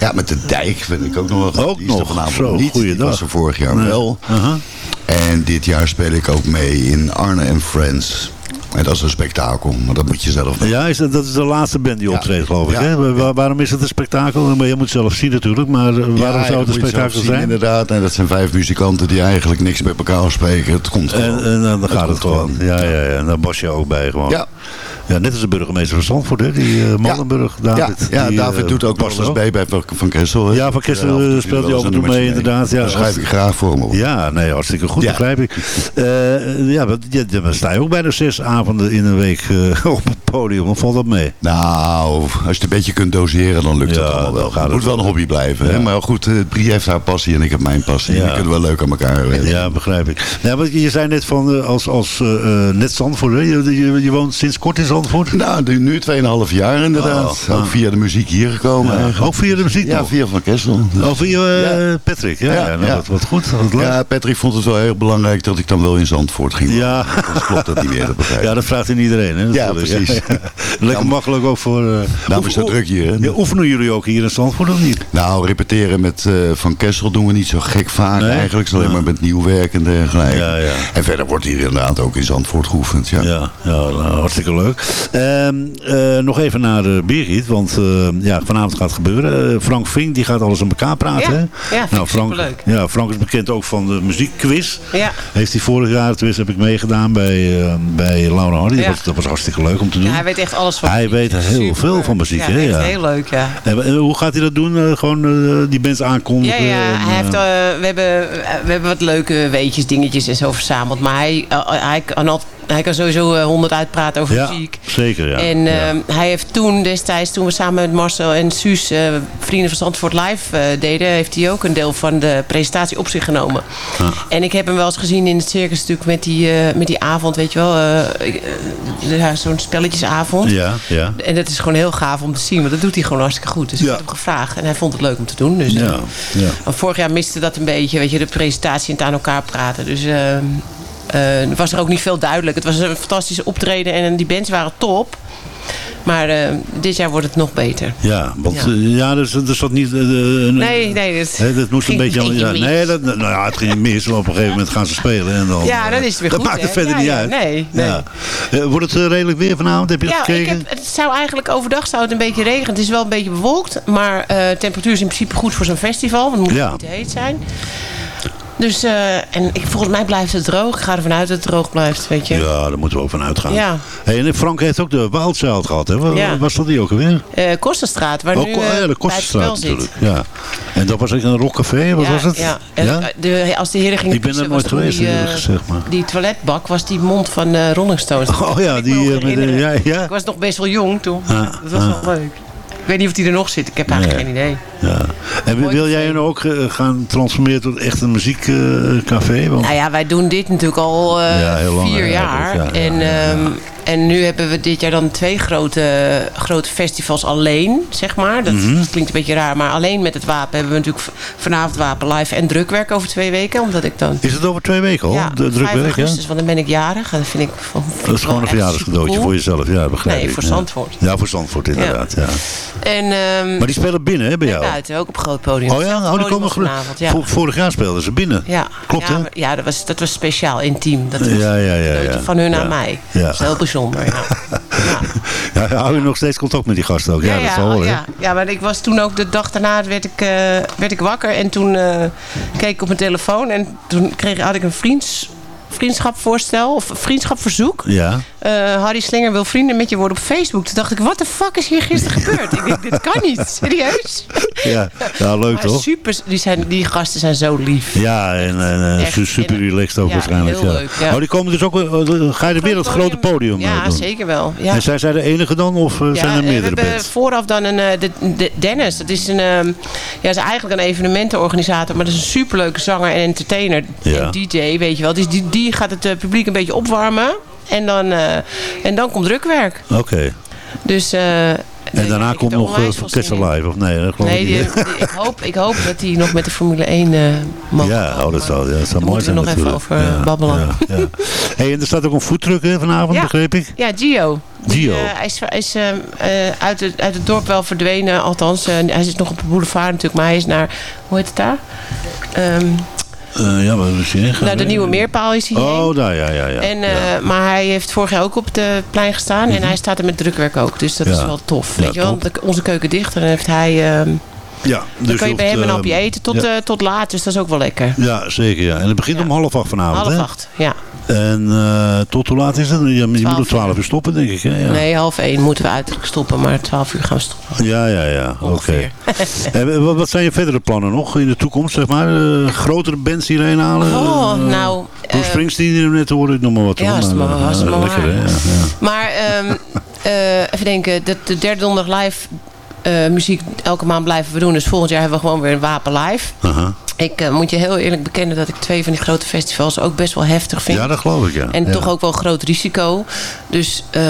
Ja, met de Dijk vind ik ook nog wel. Ook Die nog, vanavond zo, niet. Die goeiedag. was er vorig jaar Nee. wel. Aha. En dit jaar speel ik ook mee in Arne and Friends. En dat is een spektakel, maar dat moet je zelf doen. Ja, is dat, dat is de laatste band die Ja. optreedt, geloof ik. Ja. Hè? Wa- waarom is het een spektakel? Maar je moet het zelf zien natuurlijk, maar eh, waarom Ja, zou het een spektakel zien, zijn? Inderdaad, en dat zijn vijf muzikanten die eigenlijk niks met elkaar spreken. Het komt En, gewoon. en dan gaat het gewoon. Ja, ja, ja. En daar was je ook bij gewoon. Ja. Ja, net als de burgemeester van Zandvoort, hè? die eh Molenburg, Ja, David. ja, die, David eh, doet ook er mee bij Van- Kessel. hè. Ja, Van Kessel, Ja, en eh, speelt hij af en toe mee, inderdaad. Ja, Daar schrijf ik graag voor hem op. Ja, nee, hartstikke goed, Ja. begrijp ik. Eh, ja, je, dan sta je ook bijna zes avonden in een week eh, op podium. Of valt dat mee? Nou, als je het een beetje kunt doseren, dan lukt Ja, het allemaal wel. Het moet wel een hobby blijven. Ja. Hè? Maar goed, eh, Brie heeft haar passie en ik heb mijn passie. Ja. En kunnen wel leuk aan elkaar werken. Ja, begrijp ik. Ja, je zei net van, eh, als, als eh, eh, net Zandvoort, hè? Je, je, je woont sinds kort in Zandvoort? Nou, nu- nu 2,5 jaar inderdaad. Oh, ook ah. via de muziek hier gekomen. Ook via de muziek Ja, nog? via Van Kessel. Dus- Oh, via eh. Patrick. Ja, nou. Wat, wat goed. Wat leuk. Ja, Patrick vond het wel heel belangrijk dat ik dan wel in Zandvoort ging. Ja. Anders klopt dat niet meer, dat begrijp ik. Ja, dat vraagt in iedereen. Hè, Ja, precies. Lekker makkelijk ook voor... eh Daarom is oef- druk hier. hè. Ja, oefenen jullie ook hier in Zandvoort of niet? Nou, repeteren met eh, Van Kessel doen we niet zo gek vaak Nee? eigenlijk. Het is alleen maar met nieuw werk en dergelijke. Ja, ja. En verder wordt hier inderdaad ook in Zandvoort geoefend. Ja. Ja, ja nou, hartstikke leuk. Ehm, eh, nog even naar Birgit, want eh, ja, vanavond gaat het gebeuren. Frank Vink die gaat alles aan elkaar praten. Ja, nou, Frank, superleuk. ja, Frank is bekend ook van de muziekquiz. Ja. Heeft hij vorig jaar, tenminste heb ik meegedaan bij, eh, bij Laura Hardy. Ja. Dat, was, dat was hartstikke leuk om te doen. Hij weet echt alles van Hij muziek. weet heel Super. veel van muziek, ja, hè? echt Ja. heel leuk, ja. En, en hoe gaat hij dat doen? Eh, gewoon eh, die bands aankondigen? ja en, hij heeft, eh, eh, we, hebben, eh, we hebben wat leuke weetjes, dingetjes en zo verzameld. Maar hij, eh, hij, kan, al, hij kan sowieso eh, honderd uitpraten over ja, muziek. zeker, ja. En ja. eh, hij heeft toen destijds, toen we samen met Marcel en Suus eh, Vrienden van Zandvoort Live eh, deden, heeft hij ook een deel van de presentatie op zich genomen. Ah. En ik heb hem wel eens gezien in het circus natuurlijk met die, met die avond, weet je wel, zo'n spelletjesavond. Ja, ja. En dat is gewoon heel gaaf om te zien, want dat doet hij gewoon hartstikke goed. Dus ik heb hem gevraagd en hij vond het leuk om te doen. Dus, Ja, ja. vorig jaar miste dat een beetje, weet je, de presentatie en het aan elkaar praten. Dus eh, eh, was er ook niet veel duidelijk. Het was een fantastische optreden en die bands waren top. Maar eh, dit jaar wordt het nog beter. Ja, want Ja. ja dus, dus dat niet... eh, Nee, nee, dat, Hè, dat moest een beetje... ja, mis. nee, dat, nou ja, het ging mis. Maar op een gegeven moment gaan ze spelen. En dan, Ja, dan eh, is het weer dat goed, maakt het verder Ja, niet uit. nee, nee. Eh, wordt het eh, redelijk weer vanavond? Heb je het Ja, ik gekeken? heb, het zou eigenlijk overdag zou het een beetje regenen. Het is wel een beetje bewolkt. Maar eh temperatuur is in principe goed voor zo'n festival. Want het moet niet te heet zijn. Dus, eh, en ik, volgens mij blijft het droog. Ik ga ervan uit dat het droog blijft, weet je. Ja, daar moeten we ook van uitgaan. Ja. Hey, en Frank heeft ook de Wildchild gehad, hè? Ja. Was dat die ook alweer? Eh Kosterstraat, waar Oh, nu eh, ja, de zit. natuurlijk. Ja. En dat was ook een rockcafé, wat ja, was het? Ja. En, De, als de heren gingen Ik ben er nooit geweest, die, gezegd, maar. Die toiletbak was die mond van Rolling Stones. Oh ja, die... met de- ja, ja. Ik was nog best wel jong toen. Ah, dat was ah. wel leuk. Ik weet niet of die er nog zit. Ik heb eigenlijk Nee. geen idee. ja. En wil- wil jij nou ook eh, gaan transformeren tot echt een muziekcafé? Want Nou ja, wij doen dit natuurlijk al Ja, heel lang vier jaar. ja, ja, en, en nu hebben we dit jaar dan twee grote, grote festivals alleen, zeg maar. Dat Mhm. klinkt een beetje raar, maar alleen met het wapen hebben we natuurlijk vanavond wapen live en drukwerk over twee weken. Omdat ik dan... Is het over twee weken al? Ja, de 5 drukwerk, ja? augustus, want dan ben ik jarig. En dat vind ik van, Dat is gewoon een verjaardagscadeautje voor jezelf, ja, begrijp Nee, ik. voor ja. Zandvoort. Ja, voor Zandvoort inderdaad, ja. En, ehm, Maar die spelen binnen, hè, bij jou? buiten, ook op groot podium. Oh ja, oh, die komen vanavond, ja. Vor- Vorig jaar speelden ze binnen. Ja, Klopt, ja, hè? Ja, dat was, dat was speciaal, intiem. Dat was Ja, ja, ja, ja. van hun Ja. aan mij. Ja. Dat is heel bijzonder, ja. Ja, hou je nog steeds contact met die gasten ook? Ja, dat hoor, hè? ja, ja, maar ik was toen ook de dag daarna werd ik, eh, werd ik wakker. En toen eh, keek ik op mijn telefoon. En toen kreeg, had ik een vriends, vriendschapvoorstel. Of vriendschapverzoek. Ja. Eh, Harry Slinger wil vrienden met je worden op Facebook. Toen dacht ik, wat de fuck is hier gisteren gebeurd? ik denk, dit kan niet. Serieus? Ja, leuk Maar toch? super, die, zijn, die gasten zijn zo lief. Ja, en, en eh, Echt, super en- relaxed ook ja, waarschijnlijk. heel ja. leuk, ja. Oh, die komen dus ook, eh, ga je weer dat grote podium eh, Ja, doen? zeker wel. Ja. En zijn zij de enige dan of eh, zijn er eh, meerdere we hebben bands? vooraf dan een eh, de, de Dennis. Dat is een, ehm, ja, is eigenlijk een evenementenorganisator, maar dat is een superleuke zanger en entertainer Ja. en DJ, weet je wel. Dus die, die gaat het eh, publiek een beetje opwarmen en dan, eh, en dan komt drukwerk. Oké. Dus, eh, En daarna komt nog uh, veel Kessel. Live, of nee? Dat Nee, ik die, niet. die- ik, hoop, ik hoop dat hij nog met de Formule 1 eh mag. Ja, oh, dat zou, ja, dat zou mooi zijn we nog even over, eh, ja, babbelen. Ja, ja. Hey, en er staat ook een foodtruck hè, vanavond, begreep ik? Ja, Gio. Gio. eh, hij is, hij is eh, eh, uit, het, uit het dorp wel verdwenen. Althans, eh, hij zit nog op de boulevard natuurlijk. Maar hij is naar, hoe heet het daar? Ehm, Eh, ja, wat is hij? naar de Nieuwe Meerpaal is hij. Oh, daar, ja, ja, ja. en, eh, ja. Mhm. Maar hij heeft vorig jaar ook op het plein gestaan. En hij staat er met drukwerk ook. Dus dat Ja. is wel tof. Weet je wel? top. De- onze keuken dicht. En dan heeft hij... ehm, ja, dan dus kan je bij hem een eh, hapje eten tot, ja. eh, tot laat. Dus dat is ook wel lekker. Ja, zeker. Ja. En het begint om half acht vanavond, Half hè? acht, ja. En eh, tot hoe laat is het? Ja, je moet om twaalf uur stoppen, denk ik. Hè? Ja. Nee, half één moeten we uiterlijk stoppen. Maar twaalf uur gaan we stoppen. Ja, ja, ja. Oké. En wat- wat zijn je verdere plannen nog in de toekomst, zeg maar? Eh, grotere bands hierheen halen? Oh, Eh, nou... Bruce eh, Springsteen net hoorde ik nog maar wat. Ja, hoor, is maar, maar- eh, maar lekker, hè? Ja. Maar ehm, eh, even denken, de, de derde donderdag live eh, muziek elke maand blijven we doen. Dus volgend jaar hebben we gewoon weer een wapen live. Ik eh, moet je heel eerlijk bekennen dat ik twee van die grote festivals ook best wel heftig vind. Ja, dat geloof ik, ja. En Ja. toch ook wel groot risico. Dus eh,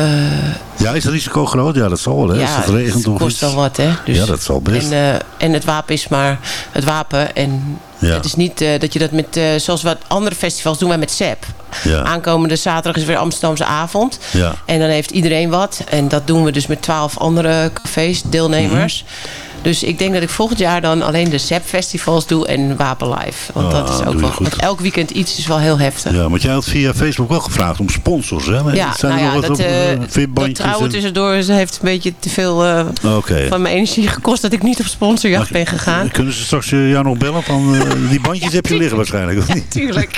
Ja, is het risico groot? Ja, dat zal wel, hè? ja, Als het regent het kost wel wat, hè. Dus, Ja, dat zal best. En, en het wapen is maar het wapen. En Ja. het is niet eh, dat je dat met, eh, zoals wat andere festivals doen wij met SEP. Ja. Aankomende zaterdag is weer Amsterdamse avond. Ja. En dan heeft iedereen wat. En dat doen we dus met twaalf andere cafés, deelnemers. Mhm. Dus ik denk dat ik volgend jaar dan alleen de ZEP-festivals doe en Wapen Live. Want Ah, dat is doe ook wel... Want elk weekend iets is wel heel heftig. Ja, want jij had via Facebook wel gevraagd om sponsors, hè? Ja, Zijn nou er ja, nog wat dat, op, eh, eh, trouwen en- tussendoor heeft een beetje te veel eh, van mijn energie gekost... dat ik niet op sponsorjacht ben gegaan. Kunnen ze straks jou nog bellen? Van, die bandjes heb je liggen waarschijnlijk, of niet? Tuurlijk.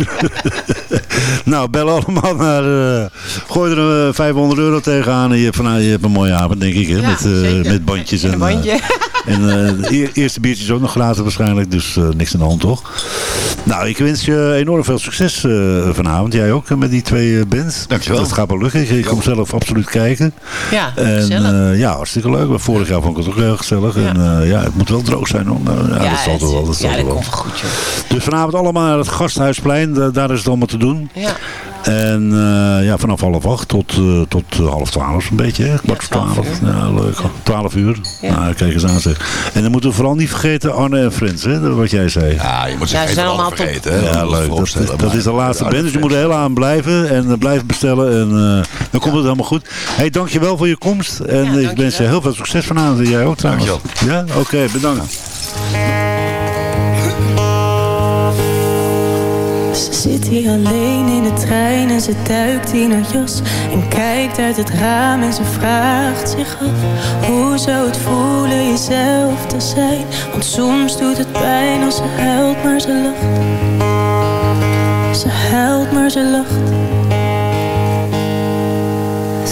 nou, bel allemaal naar... gooi er eh, 500 euro tegenaan en je hebt, van, nou, je hebt een mooie avond, denk ik, hè? Ja, met, met bandjes. En, Een bandje. Eh, en eh, de eer- eerste biertje is ook nog gratis waarschijnlijk, dus eh, niks aan de hand, toch? Nou, ik wens je enorm veel succes eh, vanavond. Jij ook, eh, met die twee eh, bands. Dankjewel. Dat gaat wel lukken. Ik, ik kom zelf absoluut kijken. Ja, En eh, ja, hartstikke leuk. Maar vorig jaar vond ik het ook heel gezellig. En eh, ja, het moet wel droog zijn. Hoor. Nou, ja, dat zal toch wel. Dat zal ja, dat wel. komt wel goed, joh. Dus vanavond allemaal naar het Gasthuisplein. Da- daar is het allemaal te doen. Ja. En eh, ja, vanaf half acht tot, eh, tot eh, half twaalf een beetje. Hè? Kwart voor twaalf. Ja, leuk. Twaalf uur. Ja. Nou, kijk eens aan zeg. En dan moeten we vooral niet vergeten Arne en Friends. Hè? Dat Wat jij zei. Ja, je moet ze Ja, geen allemaal vergeten. Hè? Ja, Dat moet je leuk. Dat, is- dat is de laatste band. Dus je moet er heel aan blijven. En blijven bestellen. En eh, dan komt het helemaal goed. hey, dankjewel voor je komst. En ik wens je dankjewel. heel veel succes vanavond. En jij ook trouwens. Ja? Oké, bedankt. Ze zit hier alleen in de trein en ze duikt in haar jas. En kijkt uit het raam en ze vraagt zich af Hoe zou het voelen jezelf te zijn? Want soms doet het pijn als ze huilt maar ze lacht. Ze huilt maar ze lacht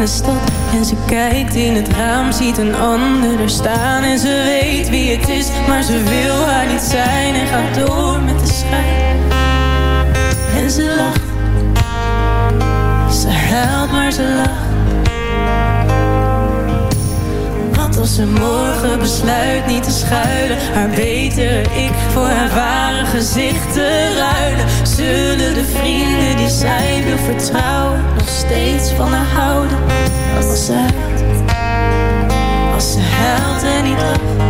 En ze kijkt in het raam, ziet een ander er staan. En ze weet wie het is, maar ze wil haar niet zijn. En gaat door met de schijn. En ze lacht. Ze huilt, maar ze lacht als ze morgen besluit niet te schuilen. Haar beter ik voor haar ware gezicht te ruilen. Zullen de vrienden die zij wil vertrouwen Nog steeds van haar houden? Als ze huilt Als ze huilt en niet lacht